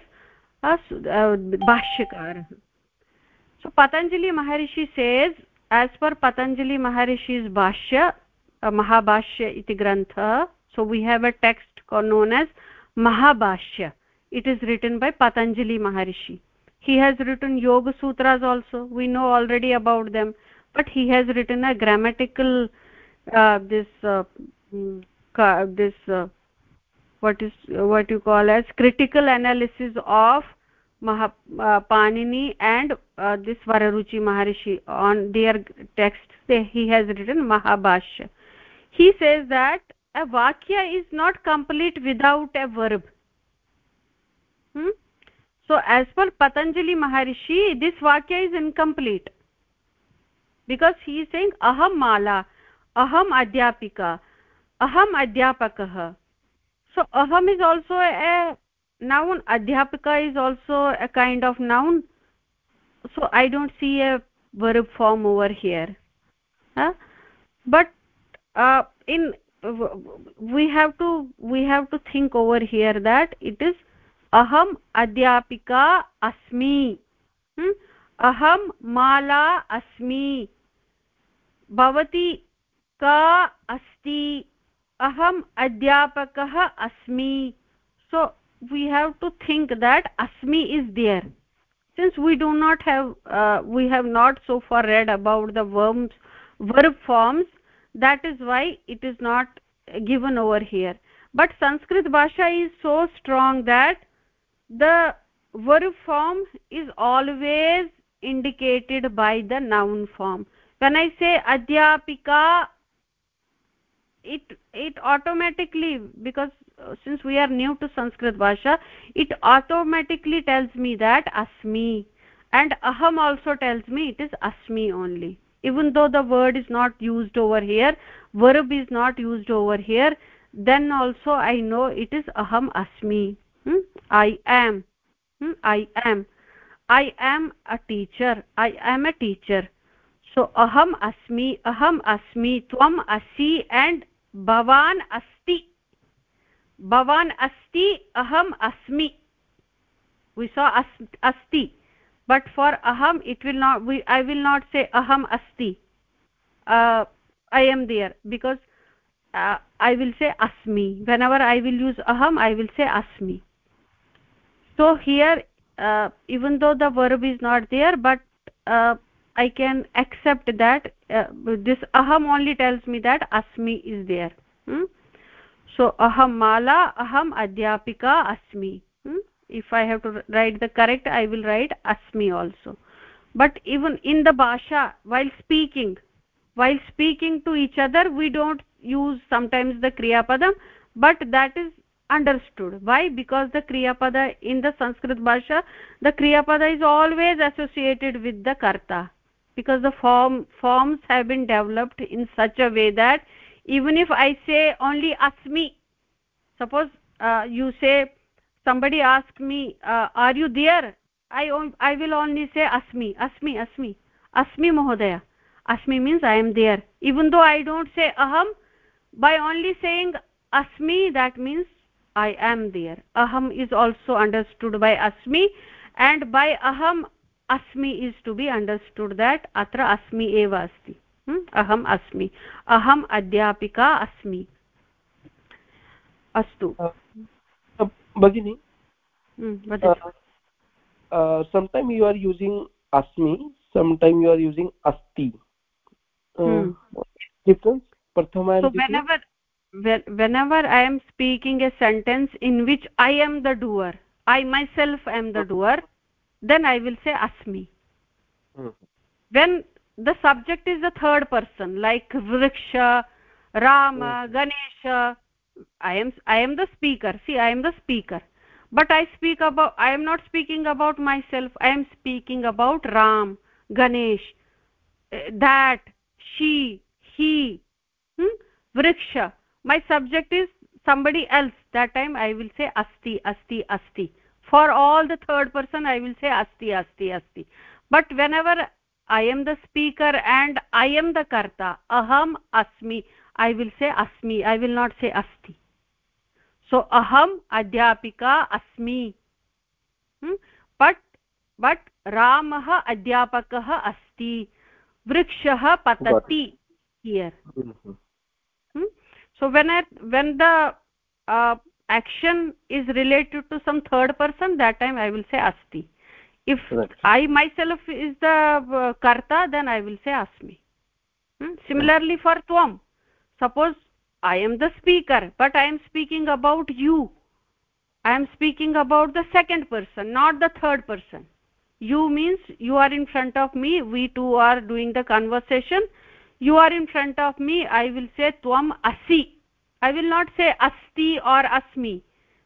uh, uh, bhashyakarah so patanjali maharishi says as per patanjali maharishi's bhashya uh, mahabhashya iti grantha so we have a text known as mahabhashya it is written by patanjali maharishi he has written yoga sutras also. We know already about them. But he has written a grammatical uh, this uh, mm, this uh, what is what you call as critical analysis of Maha, uh, Panini and uh, this Vararuchi Maharishi on their text. They, he has written Mahabhashya. He says that a Vakya is not complete without a verb. Hmm? So as per Patanjali Maharishi this Vakya is incomplete. Because he is saying Aham Mala Aham Adhyapika Aham Adhyapakah. So Aham is also a noun adhyapika is also a kind of noun. So i don't see a verb form over here. Huh? but uh, in we have to we have to think over here that it is aham adhyapika asmi hmm? aham mala asmi bhavati ka asti aham adhyapakah asmi so we have to think that asmi is there. Since we do not have uh, we have not so far read about the verbs verb forms that is why it is not given over here. But sanskrit bhasha is so strong that the verb form is always indicated by the noun form when i say adhyapika it it automatically because uh, since we are new to sanskrit bhasha it automatically tells me that asmi and aham also tells me it is asmi only even though the word is not used over here verb is not used over here then also i know it is aham asmi? i am hmm? i am i am a teacher i am a teacher so aham asmi aham asmi tvam asi and भवान् अस्ति भवान् अस्ति अहम् अस्मि we saw asti but for aham it will not we i will not say aham asti uh, i am there because uh, i will say asmi whenever i will use aham i will say asmi so here uh, even though the verb is not there but uh, i can accept that uh, this aham only tells me that asmi is there hmm? so aham mala aham adhyapika asmi hmm? if i have to write the correct i will write asmi also but even in the bhasha while speaking while speaking to each other we don't use sometimes the kriya padam but that is understood. Why? Because the kriya pada in the sanskrit bhasha the kriya pada is always associated with the karta. Because the form forms have been developed in such a way that even if i say only asmi suppose uh, you say somebody ask me uh, are you there? I i will only say asmi asmi asmi asmi mohodaya. Asmi means i am there. Even though i don't say aham by only saying asmi that means i am there. Aham is also understood by asmi and by aham asmi is to be understood that atra asmi eva asti. Hmm? aham asmi. Aham adhyapika asmi. Astu. Uh, uh, Bagini hmm, uh, sometime you are using asmi sometime you are using asti. Uh, hmm. difference? Prathama so whenever whenever i am speaking a sentence in which i am the doer i myself am the doer then i will say asmi hmm. when the subject is the third person like vriksha rama hmm. ganesha i am i am the speaker see i am the speaker but i speak about i am not speaking about myself i am speaking about ram ganesh eh, that she he hmm? vriksha my subject is somebody else that time i will say asti asti asti for all the third person i will say asti asti asti but whenever i am the speaker and i am the karta aham asmi i will say asmi i will not say asti so aham adhyapika asmi hmm? but but ramah adhyapakah asti vrikshah patati here mm -hmm. hmm? So when i when the uh, action is related to some third person that time i will say asti. If right. i myself is the uh, karta then i will say asmi. Hmm? similarly for tvam. Suppose i am the speaker but i am speaking about you. I am speaking about the second person not the third person. You means you are in front of me we two are doing the conversation you are in front of me i will say tvam asi. I will not say asti or asmi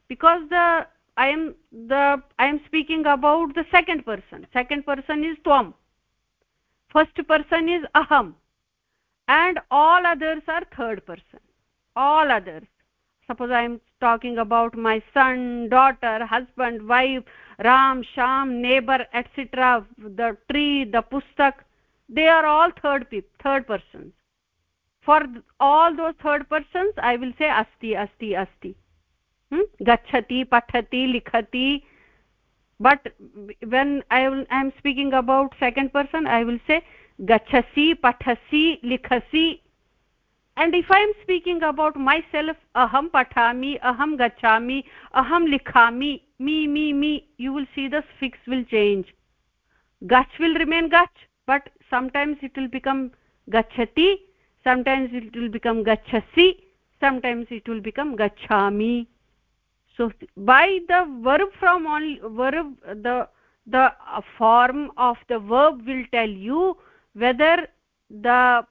because the i am the i am speaking about the second person. Second person is tvam first person is aham. And all others are third person. All others. Suppose i am talking about my son daughter husband wife ram sham neighbor etc the tree the pustak they are all third people third persons. For all those third persons i will say asti asti asti. Hmm? gachati pathati likhati. But when i am speaking about second person i will say gachasi pathasi likhasi. And if i am speaking about myself aham pathami aham gachami aham likhami me me me you will see the fix will change. Gach will remain gach but sometimes it will become gachati sometimes it will become gachasi sometimes it will become gachami. So by the verb from only verb the the form of the verb will tell you whether the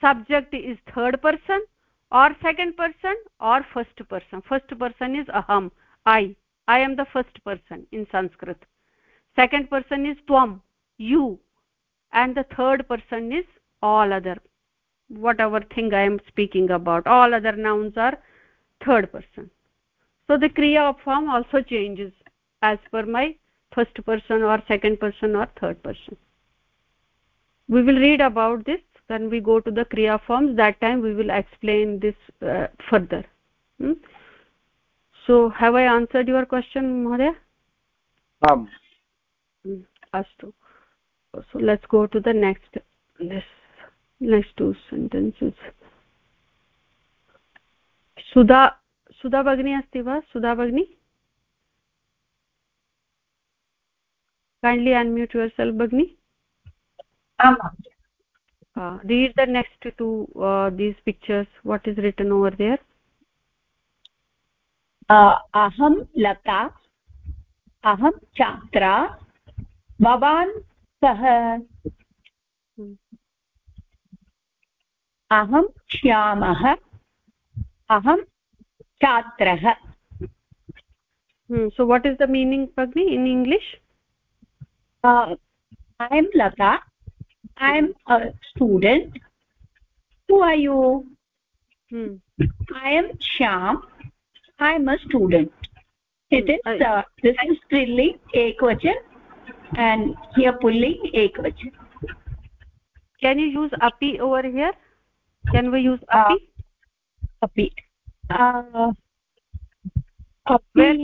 subject is third person or second person or first person. First person is aham i. I am the first person in sanskrit. Second person is tvam you and the third person is all other. Whatever thing i am speaking about all other nouns are third person. So the kriya form also changes as per my first person or second person or third person. We will read about this when we go to the kriya forms. That time we will explain this uh, further. Hmm? so have i answered your question mohdaya um. Astu so let's go to the next this next two sentences Sudha Sudha भगिनी अस्ति वा सुधा भगिनी kindly unmute yourself bagni um uh, read the next two uh, these pictures what is written over there uh, aham lata aham chatra bhavan सः। अहं श्यामः। अहं छात्रः। So what is the meaning bhagini in English I am Lata I am a student who I you I am Shyam I am a student it is this is really ekvachan and here pulling ekvachan can you use api over here? Can we use api uh, api? Uh, api Where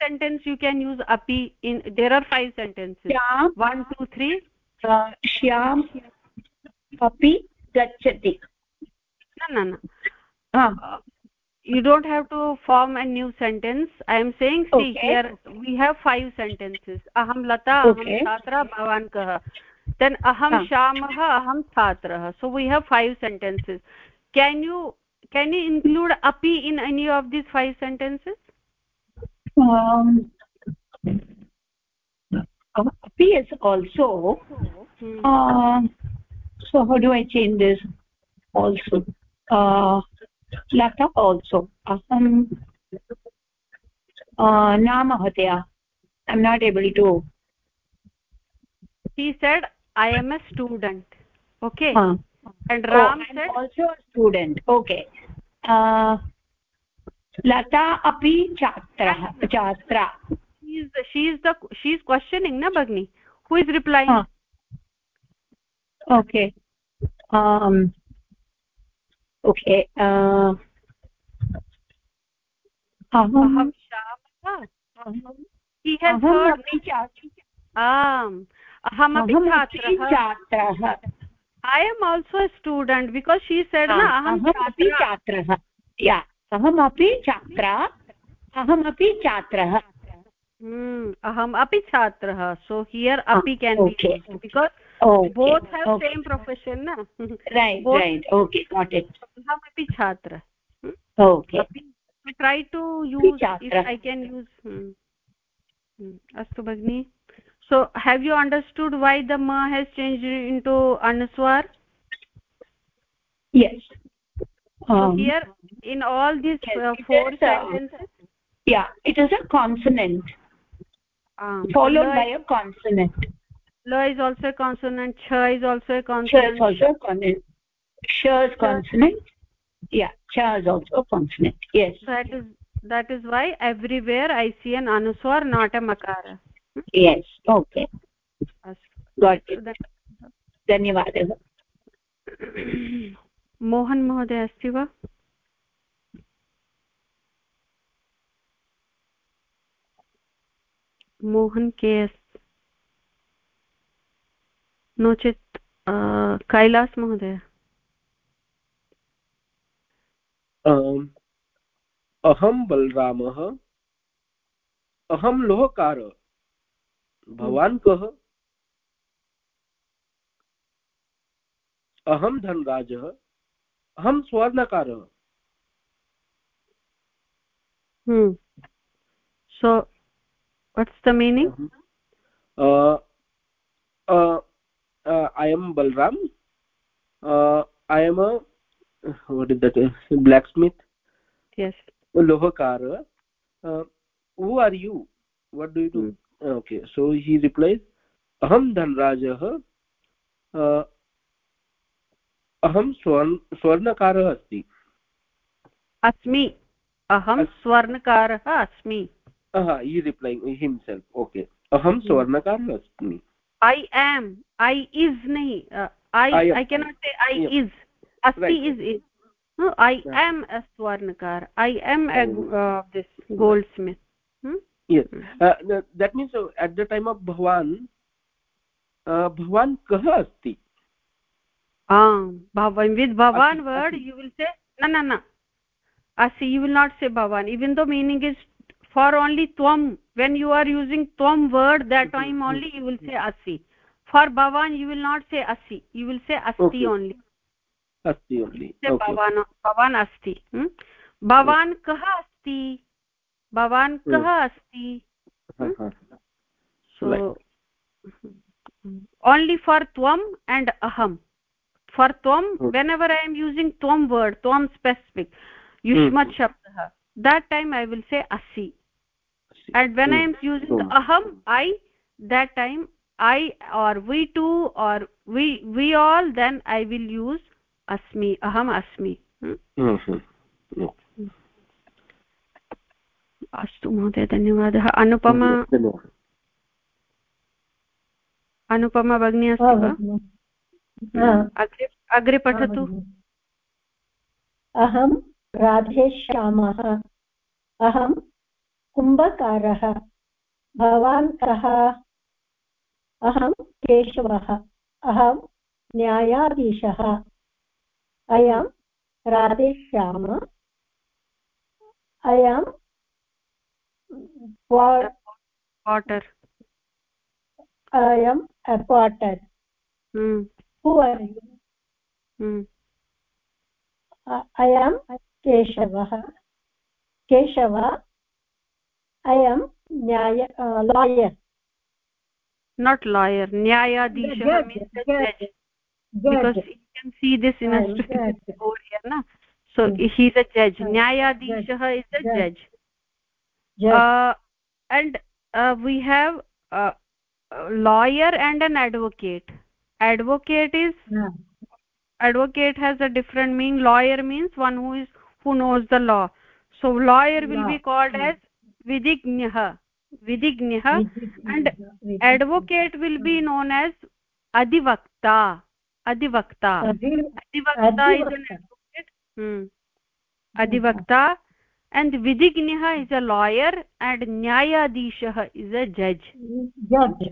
sentence you can use api in there are five sentences. Shyam. One two three. Uh, shyam api gachati. No no no. Ah uh, you don't have to form a new sentence. I am saying see Okay. here we have five sentences. Aham lata aham chhatra bhavan kah. Then aham Ah. shamah aham chhatrah so we have five sentences. Can you can you include api in any of these five sentences? Um api is also hmm. uh, so how do i change this? Also uh lata also. Aham uh na mahodaya i'm not able to. He said i am a student. Okay. Uh, and oh, ram i'm said also a student. Okay. Uh lata api chatra she is the, she is the she is questioning na bagni who is replying? Huh. okay. Um chatra आम् अहमपि छात्रः I am also a student because she said न अहं अहमपि छात्रा छात्रः या अहमपि छात्रा अहमपि छात्रः अहम् अपि छात्रः सो हियर् अपि can because both have okay. same profession na? *laughs* Right. Both right. Okay. Got it. aham api chhatra. Hmm? Okay. We try to use if i can use hmm. Hmm. astu bagni so have you understood why the ma has changed into anuswar yes. So um, here in all these yes, uh, four a, sentences? Yeah it is a consonant. Um, followed by a consonant la is also a consonant cha is also a cha consonant is also a consonant sh is consonant yeah cha is also a consonant yes that is that is why everywhere i see an anuswar not a makara yes okay अस्तु got it That- धन्यवादः मोहन महोदय अस्ति वा मोहन के एस् नो चेत् कैलास महोदय। अहं बलरामः। अहं लोहकार। भवान् कः? अहं धनराजः। अहं स्वर्णकारः। सो what's the meaning? uh, uh, uh, I am Balram. Uh, I am a what is that? uh, blacksmith, yes a lohakara. Uh, who are you? What do you do? Okay, so he replies, "Aham dhanrajah. Uh, अहं स्वर्ण स्वर्णकारः अस्ति अस्मि अहं अस्- स्वर्णकारः अस्मि हा हि रिप्लैङ्ग् हिम्सेल्फ् ओके अहं स्वर्णकारः अस्मि ऐ एम् ऐ इस् नहि I I am. I cannot say I Yeah. Is अस्ति Right. Is is I Yeah. Am a Swarnkar I am Oh. This goldsmith yes uh, th- that means uh, at the time of bhavan uh, bhavan kah asti आम् भवान् वित् भवान् Asi, word asi. You will say न न न अस्ति यु विल् नाट् से भवान् इवन् दो ओन्लि त्वं वेन् यु आर् यूसिङ्ग् त्वं word that Mhm, time mhm. Only you will say अस्ति फार् भवान् यु विल् नाट् से अस्ति यु विल् से अस्ति Okay. Only asti only okay भवान् भवान् अस्ति hm? भवान् कः अस्ति भवान् कः अस्ति Ha, ha. so only for tvam and aham for tvam Hmm. whenever i am using tvam word tvam specific yushmat shabdah that time i will say asi and when i am using Hmm. aham i that time i or we too or we we all then i will use asmi aham asmi hmm? हम्म, हम्म। अस्तु महोदय धन्यवादः अनुपमा अनुपमा भगिनी अस्ति वा अग्रे अग्रे पठतु अहं राधेश्यामः अहं कुम्भकारः भवान् कः? अहं केशवः अहं न्यायाधीशः अयं राधेश्याम अयं वाटर्। अयम् अपाटर् हम्म। हू आर् यु हम्म। अयं केशवः। Keshav i am nyaya uh, lawyer not lawyer nyayadisha means judge. judge. because you can see this in a over here na so he is a judge nyayadisha is a judge. Uh, and uh, we have uh, a lawyer and an advocate advocate is yeah. advocate has a different meaning lawyer means one who is who knows the law so lawyer will law. be called yeah. as vidignyah vidignyah and advocate will be known as adivakta adivakta adivakta is an advocate hmm. adivakta and vidignyah is a lawyer and nyayadishah is a judge judge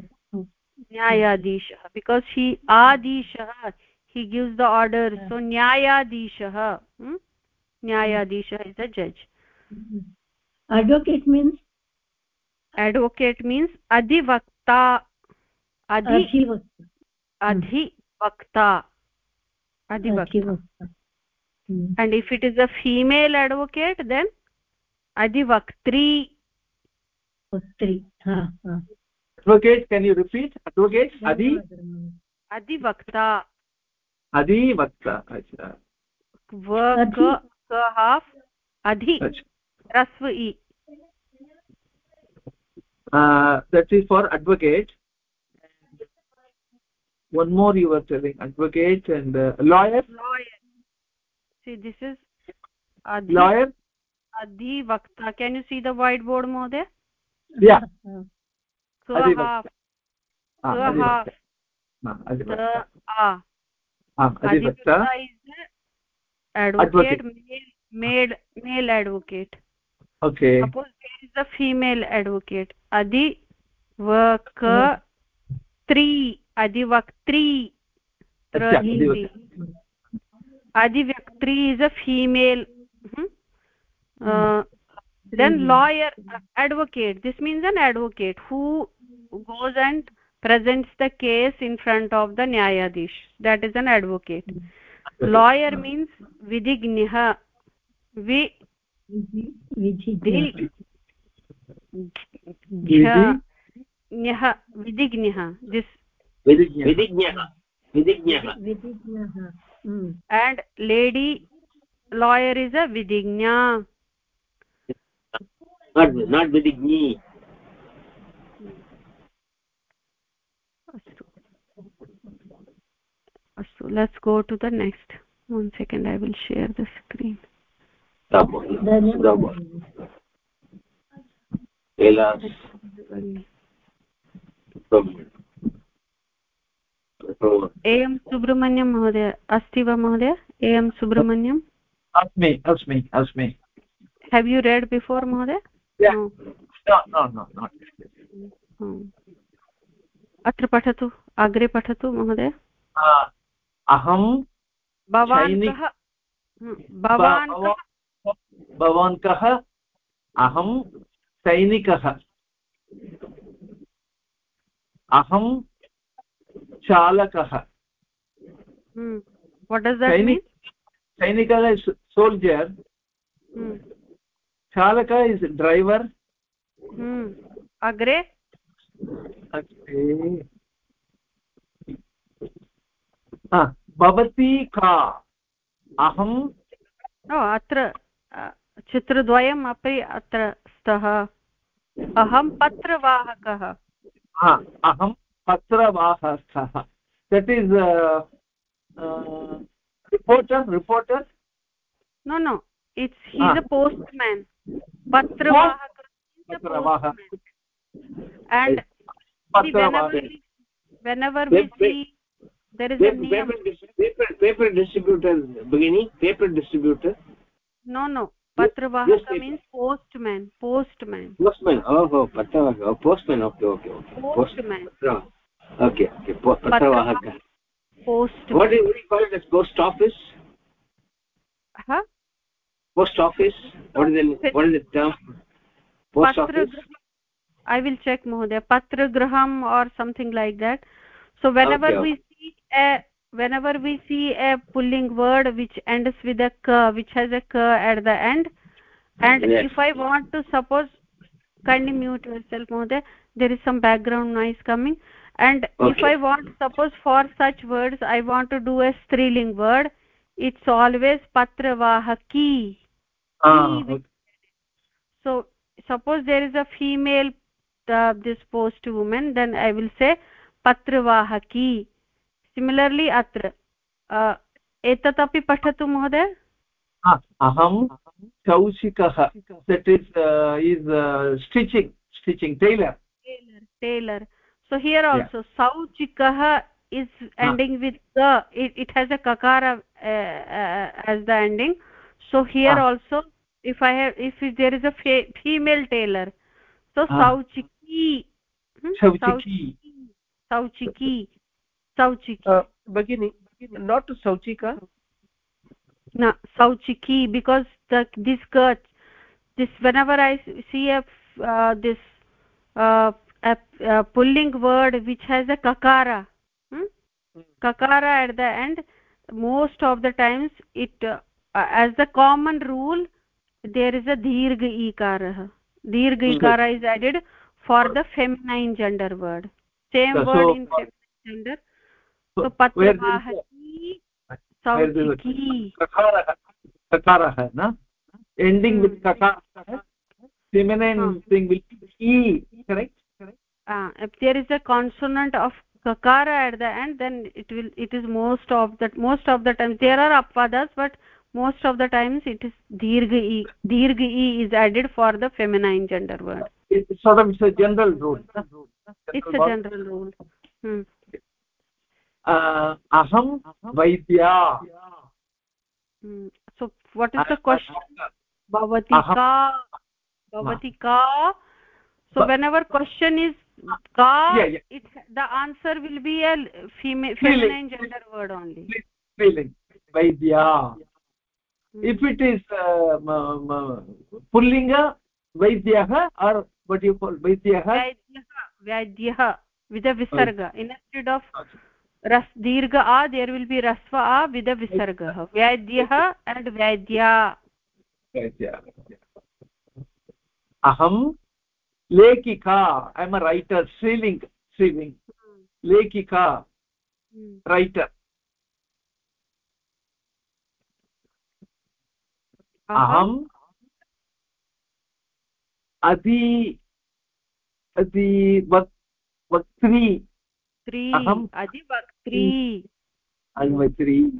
nyayadishah because he adishah he gives the order so nyayadishah hmm? nyayadishah is a judge advocate means advocate means adivakta adhi adhivakta adhivakta adivakta Hmm. and if it is a female advocate then adivaktri Putri. Ha, ha. advocate can you repeat advocate adi adivakta adivakta acha v ka half adhi acha rasv e uh, that is for advocate. One more you were telling advocate and uh, lawyer? Lawyer. See this is adhi, lawyer? Adhivakta. Can you see the whiteboard more there yeah swahaf swahaf ah, adhivakta. adhivakta. Advocate male male advocate. Okay suppose there is a female advocate adi vaka tri adivaktri tra Acha, hindi adivaktri is a female hmm? uh, then lawyer uh, advocate this means an advocate who goes and presents the case in front of the nyayadish that is an advocate lawyer means vidignyah विधिज्ञः विधिज्ञः Vidhijnaha. Hmm. and lady lawyer is a vidignya not not विधिज्ञी astu astu let's go to the next one second i will share the screen Kailas Subrahmanyam महोदय अस्ति वा महोदय am Subrahmanyam asmi asmi asmi have you read before महोदय Yeah. No. no no no not Hmm. अत्र पठतु अग्रे पठतु महोदय। aham भवान् Hmm. भवान् भवान् कः? अहं सैनिकः। अहं चालकः। mean? Sainik is soldier Hmm. चालकः इस् ड्रैवर् Hmm. अग्रे? भवती का? अहं अत्र चित्रद्वयम् अपि अत्र स्तः अहं पत्रवाहकः अहं पत्रवाहकः that is reporter reporter Ah. a postman patravahaka is a Patravahaka. postman. and whenever we, whenever we see there is paper, paper, paper, paper distributor beginning paper distributor no no yes. means postman postman postman oh oh patravahaka oh, postman okay okay okay postman okay okay po- postman what do you what do you call it as post office huh post office what is the what is the term post office i will check mohoday patragraham or something like that so whenever okay, Okay, we see a whenever we see a pulling word which ends with a k which has a k at the end and Yes. if i want to suppose kindly mute yourself mohoday there is some background noise coming. And if i want suppose for such words i want to do a striling word it's always patravahaki Ah, so suppose there is a female uh, this post woman then i will say patravahaki uh, api pathatu mohoday ah, aham chaushikah that is uh, is uh, stitching stitching tailor tailor tailor so here Yeah. sauchikah is ending with the it, it has a kakara uh, uh, as the ending so here Ah. also if i have if there is a fe- female tailor so Ah. sauchiki hmm? chauchiki sauchiki sauchiki uh, bagini not sauchika no sauchiki because the this skirt this whenever i see a uh, this uh, a, a pulling word which has a kakara hmm? kakara at the end most of the times it uh, as the common rule there is a dirgha ikarah dirgha Mhm. ikara is added for the feminine gender word same So- word in feminine gender ककारः न? Ending with ककारिङ्ग् with there is a consonant of ककार at the most of it will it is most of that most of the times there are अपवादस् E most of the times it is दीर्घ इ दीर्घ इ is added for the feminine gender word it's a general rule uh, aham vaidya Hmm. so what is the question bhavati ka bhavati ka so whenever question is ka Yeah, yeah. it the answer will be a female feminine gender word only feeling vaidya Hmm. if it is uh, m- m- pullinga vaidyah or what do you call vaidyah vaidyah vaidyah with a visarga instead of ras dirgha a there will be rasva a with a visarga vaidyah and vaidya vaidya aham lekika i am a writer striling striling lekika Hmm. writer aham adi adi vak vaktri tri Aham. adivaktri adivaktri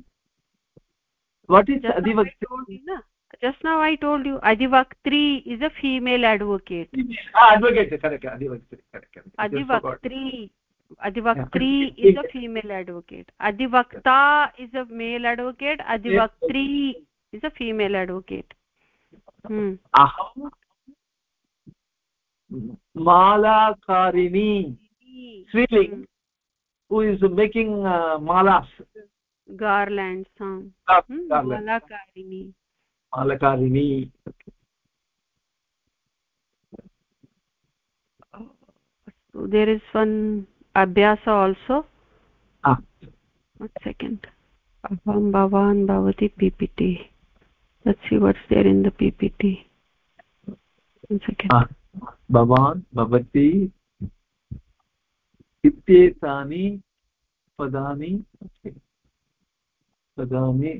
what is just now i told you just now i told you adivaktri is a female advocate ah advocate correct adivaktri correct adivaktri adivaktri Yeah. is a female advocate adivakta is a male advocate adivaktri is a female advocate hmm aham malakarini striling who is making uh, malas. Garlands huh? hmm? malakarini malakarini so there is one abhyasa also. Ah. One second. Aham bhavan bhavati ppt let's see what's there in the ppt one second. Ah. Bhavan bhavati इत्येतानि पदानि पदानि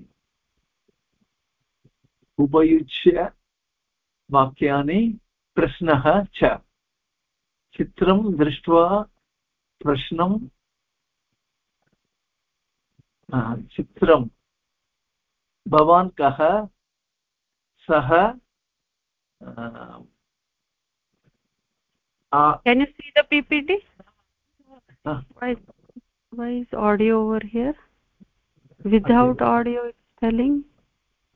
उपयुज्य वाक्यानि प्रश्नः च। चित्रं दृष्ट्वा प्रश्नं चित्रं। भवान् कः? सः can you see the ppt uh. why why is audio over here without okay. audio it's telling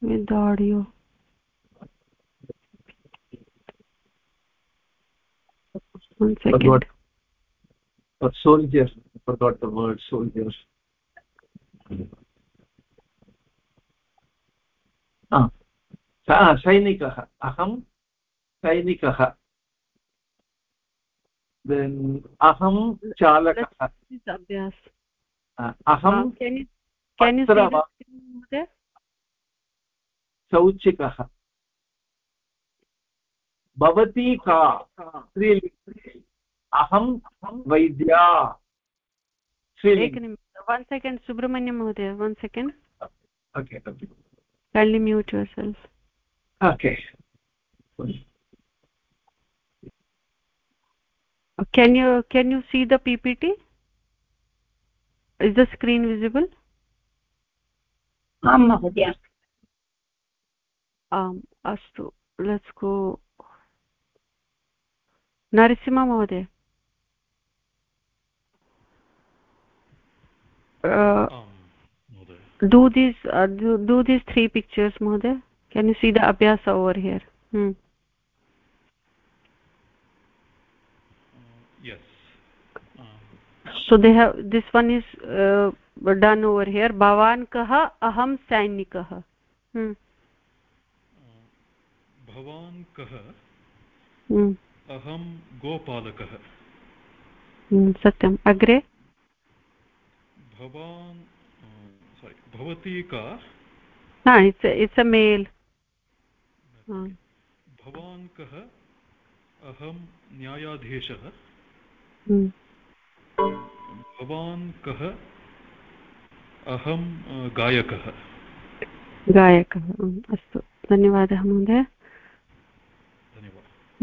with audio one second forgot, uh, soldier forgot the word soldier सैनिकः अहं सैनिकः अहं चालकः अहं सौचिकः भवती का अहं वैद्या वन् सेकेण्ड् सुब्रह्मण्यं महोदय one second yourself. Okay. can you can you see the ppt is the screen visible आं महोदय आम् अस्तु लेट्स् गो नरसिंह महोदय do these uh, do, do these three pictures mohoday can you see the abhyasa over here hmm. So they have this one is done over here भवान् कः अहं सैनिकः सत्यम् अग्रे इट्स् अ मेल् भवान् कः अहं न्यायाधीशः भवान् कः? अहं गायकः। गायकः अस्तु धन्यवादः महोदय।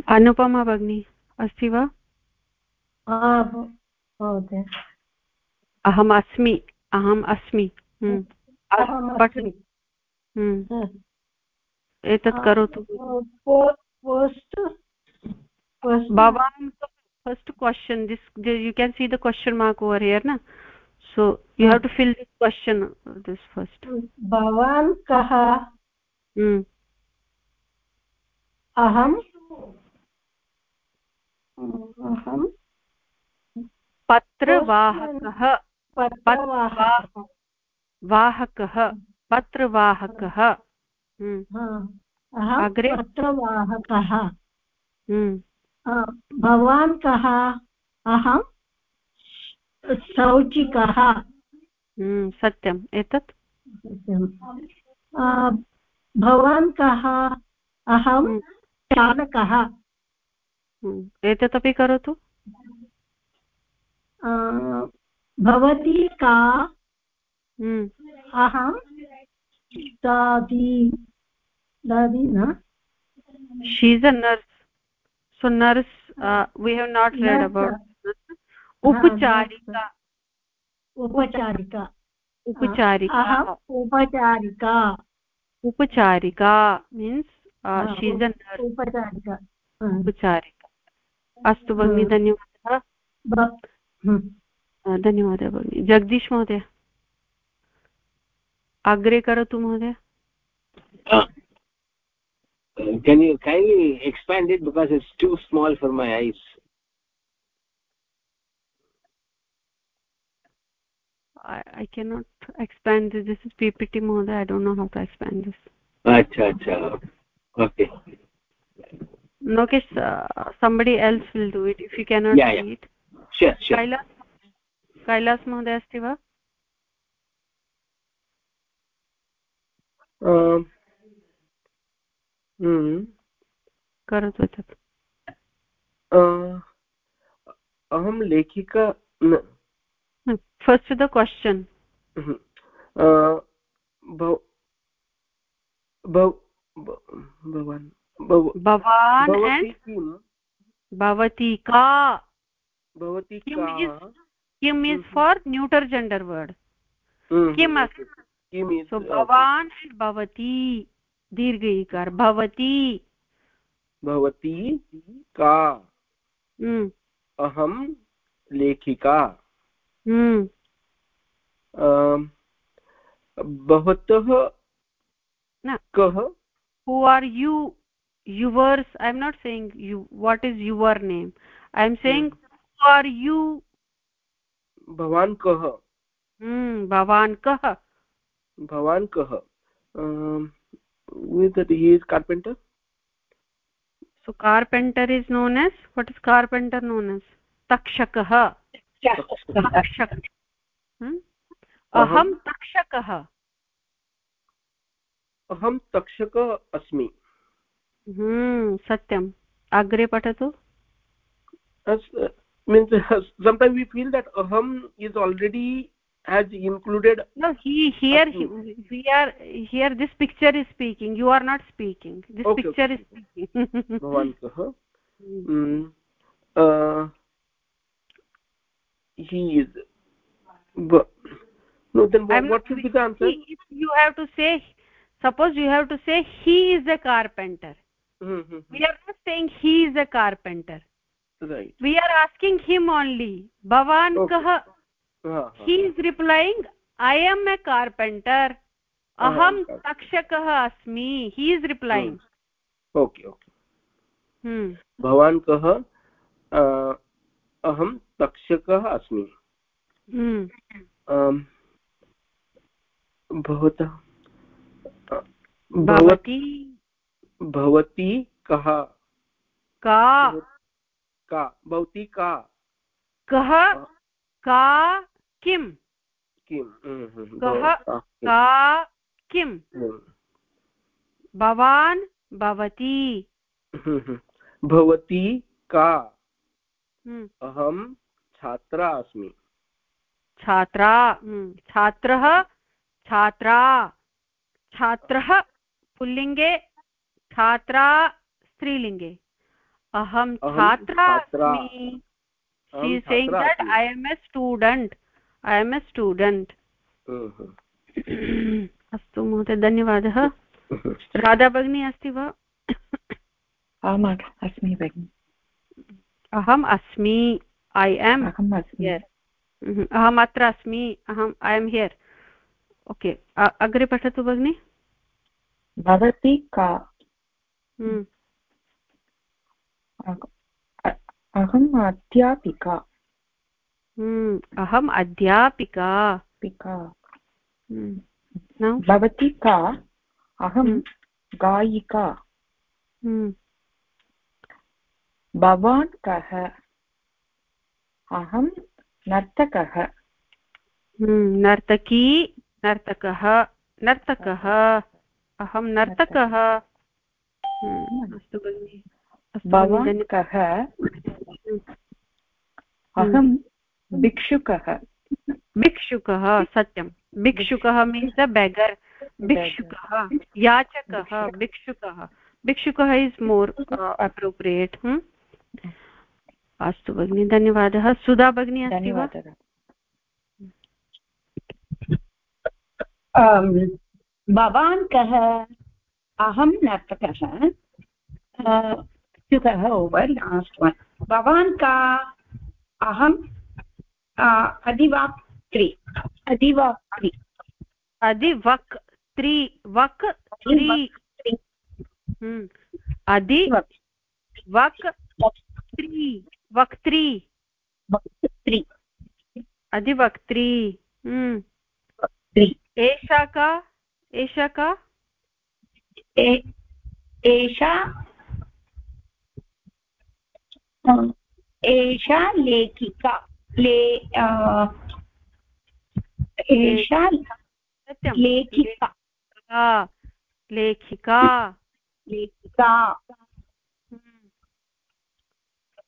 अनुपमा भगिनी अस्ति वा? अहम् अस्मि अहम् अस्मि हम्म। हम्म। एतत् करोतु। भवान् First question this you can see the question mark over here न so you have to fill this question this first भवान् कः हम्म। अहम् अहं पत्रवाहकः वाहकः पत्रवाहकः अग्रे पत्रवाहकः भवान् कः? अहं? शौचिकः। सत्यम्। एतत्? भवान् कः? अहं चालकः। एतत् अपि करोतु। भवती का? अहं दादी दादी न? A nurse so nurse uh, we have not read about upacharika. उपचारिका उपचारिका उपचारिका उपचारिका means uh, she is a nurse. उपचारिका उपचारिका अस्तु भगिनि धन्यवादः धन्यवादः भगिनि जगदीश महोदय अग्रे करोतु महोदय Uh, can you kindly expand it because it's too small for my eyes? I, I cannot expand this this is ppt mode i don't know how to expand this. Acha acha. Okay. Lokesh uh, somebody else will do it if you cannot yeah, do yeah. it. Sure sure. Kailas kailas mohdaya asti um करोतु तत् अहं लेखिका फस्ट् द क्वश्चन् भवान् भवान् भवती का? भवती किम् is. For neuter gender word किम् अस्ति भवान् भवती. दीर्घ इकार भवती। भवती का। अहम लेखिका। अं, भवतः कः? Who are you yours I am not saying you what is your name I am saying who are you भवान् कः? भवान् कः? भवान् कः? With that he is carpenter so carpenter is known as what is carpenter known as takshakah takshak hmm? aham takshakah अहं तक्षकः अस्मि hmm satyam agre patatu as uh, means uh, sometimes we feel that aham is already has included no he here he, we are here this picture is speaking you are not speaking. This okay, picture okay. is speaking. Bhavantah *laughs* hmm. uh, he is but, no then what, what should be the answer? If you have to say suppose you have to say he is a carpenter. Mm -hmm. we are not saying he is a carpenter. Right. We are asking him only bhavan okay. kah ha, ha. he is replying i am a carpenter I am aham carpenter. takshakah asmi he is replying okay okay hmm भवान् कः uh, अहं तक्षकः अस्मि hmm भवतः अ, bhavati भवती कः ka का भवती का kah ka kim किं हम्म, हम्म, कः का kim हम्म, भवान् भवती। हम्म, हम्म। भवती का? अहं छात्रा अस्मि। छात्रा हम्म, छात्रः छात्रा। छात्रः पुल्लिङ्गे छात्रा स्त्रीलिङ्गे। अहं छात्रा छात्रा। अस्मि। शी सेयिङ्ग् दट् अस्मि। I am a student I am a student अस्तु महोदय धन्यवादः। राधा भगिनी अस्ति वा? आम् अस्मि भगिनि। अहम् अस्मि। ऐ एम् अहम् अस्मि। अहम् अत्र अस्मि। अहम् ऐ एम् हियर् ओके अग्रे पठतु भगिनि। भवती का? हम्म, अहम् अध्यापिका। अहम् अध्यापिका। पिका हम्म? भवती का? अहं हम्म. गायिका। हम्म, भवान् कः? अहं नर्तकः। हम्म, नर्तकी नर्तकः नर्तकः। अहं नर्तकः। हम्म, अस्तु भगिनि भवान् कः? हम्म. अहं भिक्षुकः। भिक्षुकः सत्यं। भिक्षुकः मीन्स् द बेगर् भिक्षुकः याचकः भिक्षुकः। भिक्षुकः इस् मोर् अप्रोप्रियेट् अस्तु भगिनि धन्यवादः। सुधा भगिनी अस्ति वा? भवान् कः? अहं नर्तकः। च्युतः ओवर् लास्ट् वन् भवान् का? अहं आ, अधिवक्त्री अधिवक्त्री अधि वक् त्रि वक् त्रि। हम्म, अधि वक् त्रि। वक्त्री वक्त्री अधिवक्त्री हम्म, एषा का? एषा का? एषा एषा लेखिका। ले एषा लेखिका। लेखिका लेखिका। हम्म।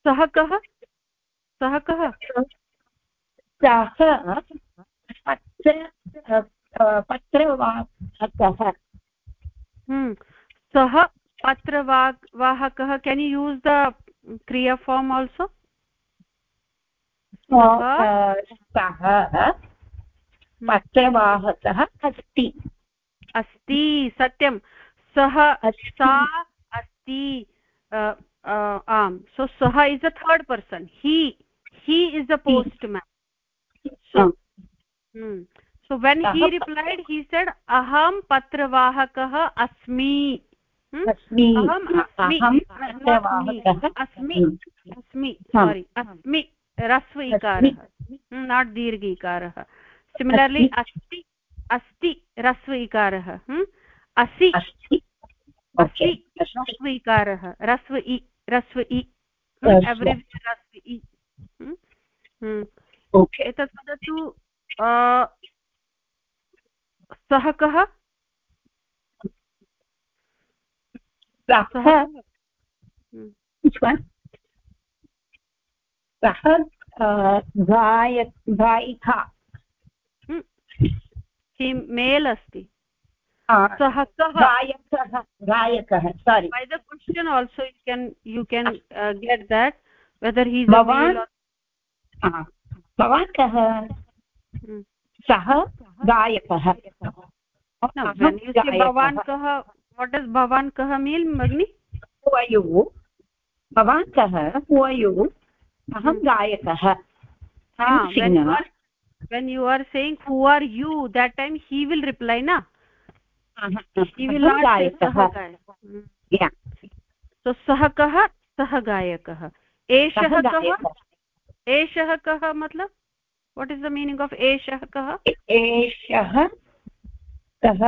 सः कः? सः कः? सः पत्र पत्रवाहकः। हम्म। सः can you use the kriya form also? सः पत्रवाहकः अस्ति। अस्ति सत्यं। सः सा अस्ति आम्। सो सः is a third person he he is a postman so when he replied he said अहं हम्म। पत्रवाहकः अस्मि। अस्मि। अस्मि। अस्मि सोरि अस्मि। रस्व इकारः नाट् दीर्घ इकारः सिमिलर्लि अस्ति अस्ति रस्व इकारः hmm? असि अस्ति इकारः रस्व इ रस्व इ रस्व। इ एतत् वदतु सः कः? सः सः Hmm. अ, गाय गायिका हि मेल् अस्ति अ, सः कः गायकः गायकः सारी also you can you can uh, get that whether he is a भवान् अ, भवान् कः Hmm. सः गायकः does bhavan kah mean magni Who are you? भवान् कः you? अहं Hmm. गायकः ah when you are saying who are you that time he will reply na he will not say Hmm. Yeah. so सः गायकः एषः सः कः गायकः एषः कः मतलब what is the meaning of एषः कः एषः कः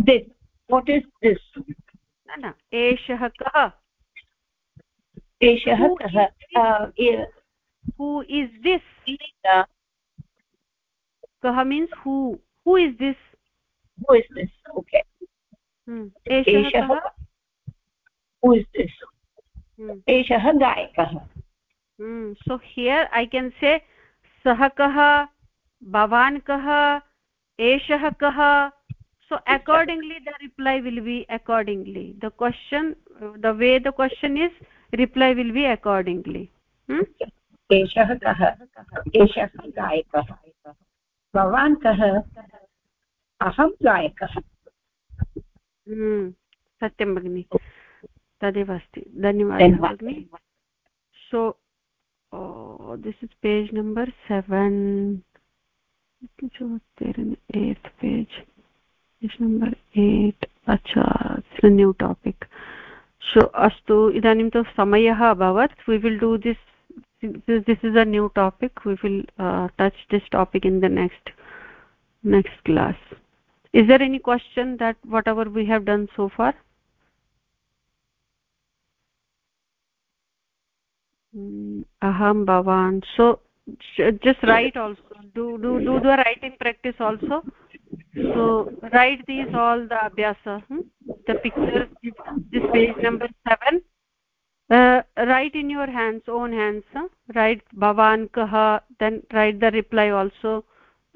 दिस् वाट् इस् दिस् न न एषः कः एषः कः गायकः सो हियर् ऐ केन् से सः कः भवान् कः एषः कः so accordingly the reply will be accordingly the question the way the question is reply will be accordingly. Hmm? एषः कः? एषः हम्म, सत्यं भगिनि। तदेव अस्ति। धन्यवादः भगिनि। So this is page number seven eight page page number eight अच्छा new topic number 8 acha it's a new topic so astu idanim tu samayah abhavat we will do this this, is a new topic. We will uh, touch this topic in the next next class. Is there any question that whatever we have done so far? Mm, aham bhavan. So just write also. Do do do the writing practice also so write these all the abhyasa hmm? the pictures this page number 7 uh, write in your hands own hands huh? write bhavan kah then write the reply also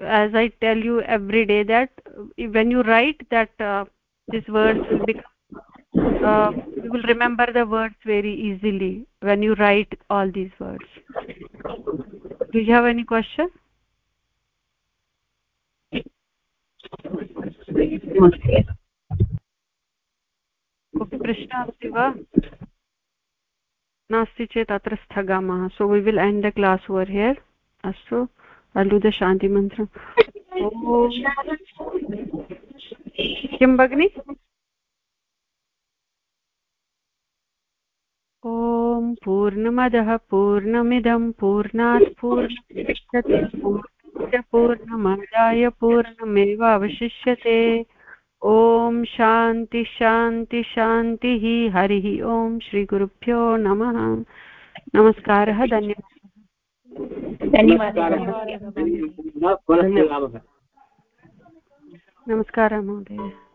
as i tell you every day that uh, when you write that uh, these words will become uh, you will remember the words very easily when you write all these words do you have any question कोऽपि प्रश्नः अस्ति वा? नास्ति चेत् अत्र स्थगामः. So we will end the class over here अस्तु अल् द शान्तिमन्त्रम् किं भगिनि? ॐ पूर्णमदः पूर्णमिदं पूर्णात् पूर्णमुदच्यते पूर्णस्य पूर्णमादाय पूर्णमेव अवशिष्यते ॐ शान्ति शान्ति शान्तिः। हरिः ॐ श्रीगुरुभ्यो नमः। नमस्कारः धन्यवादः। धन्यवादः। नमस्कारः महोदय।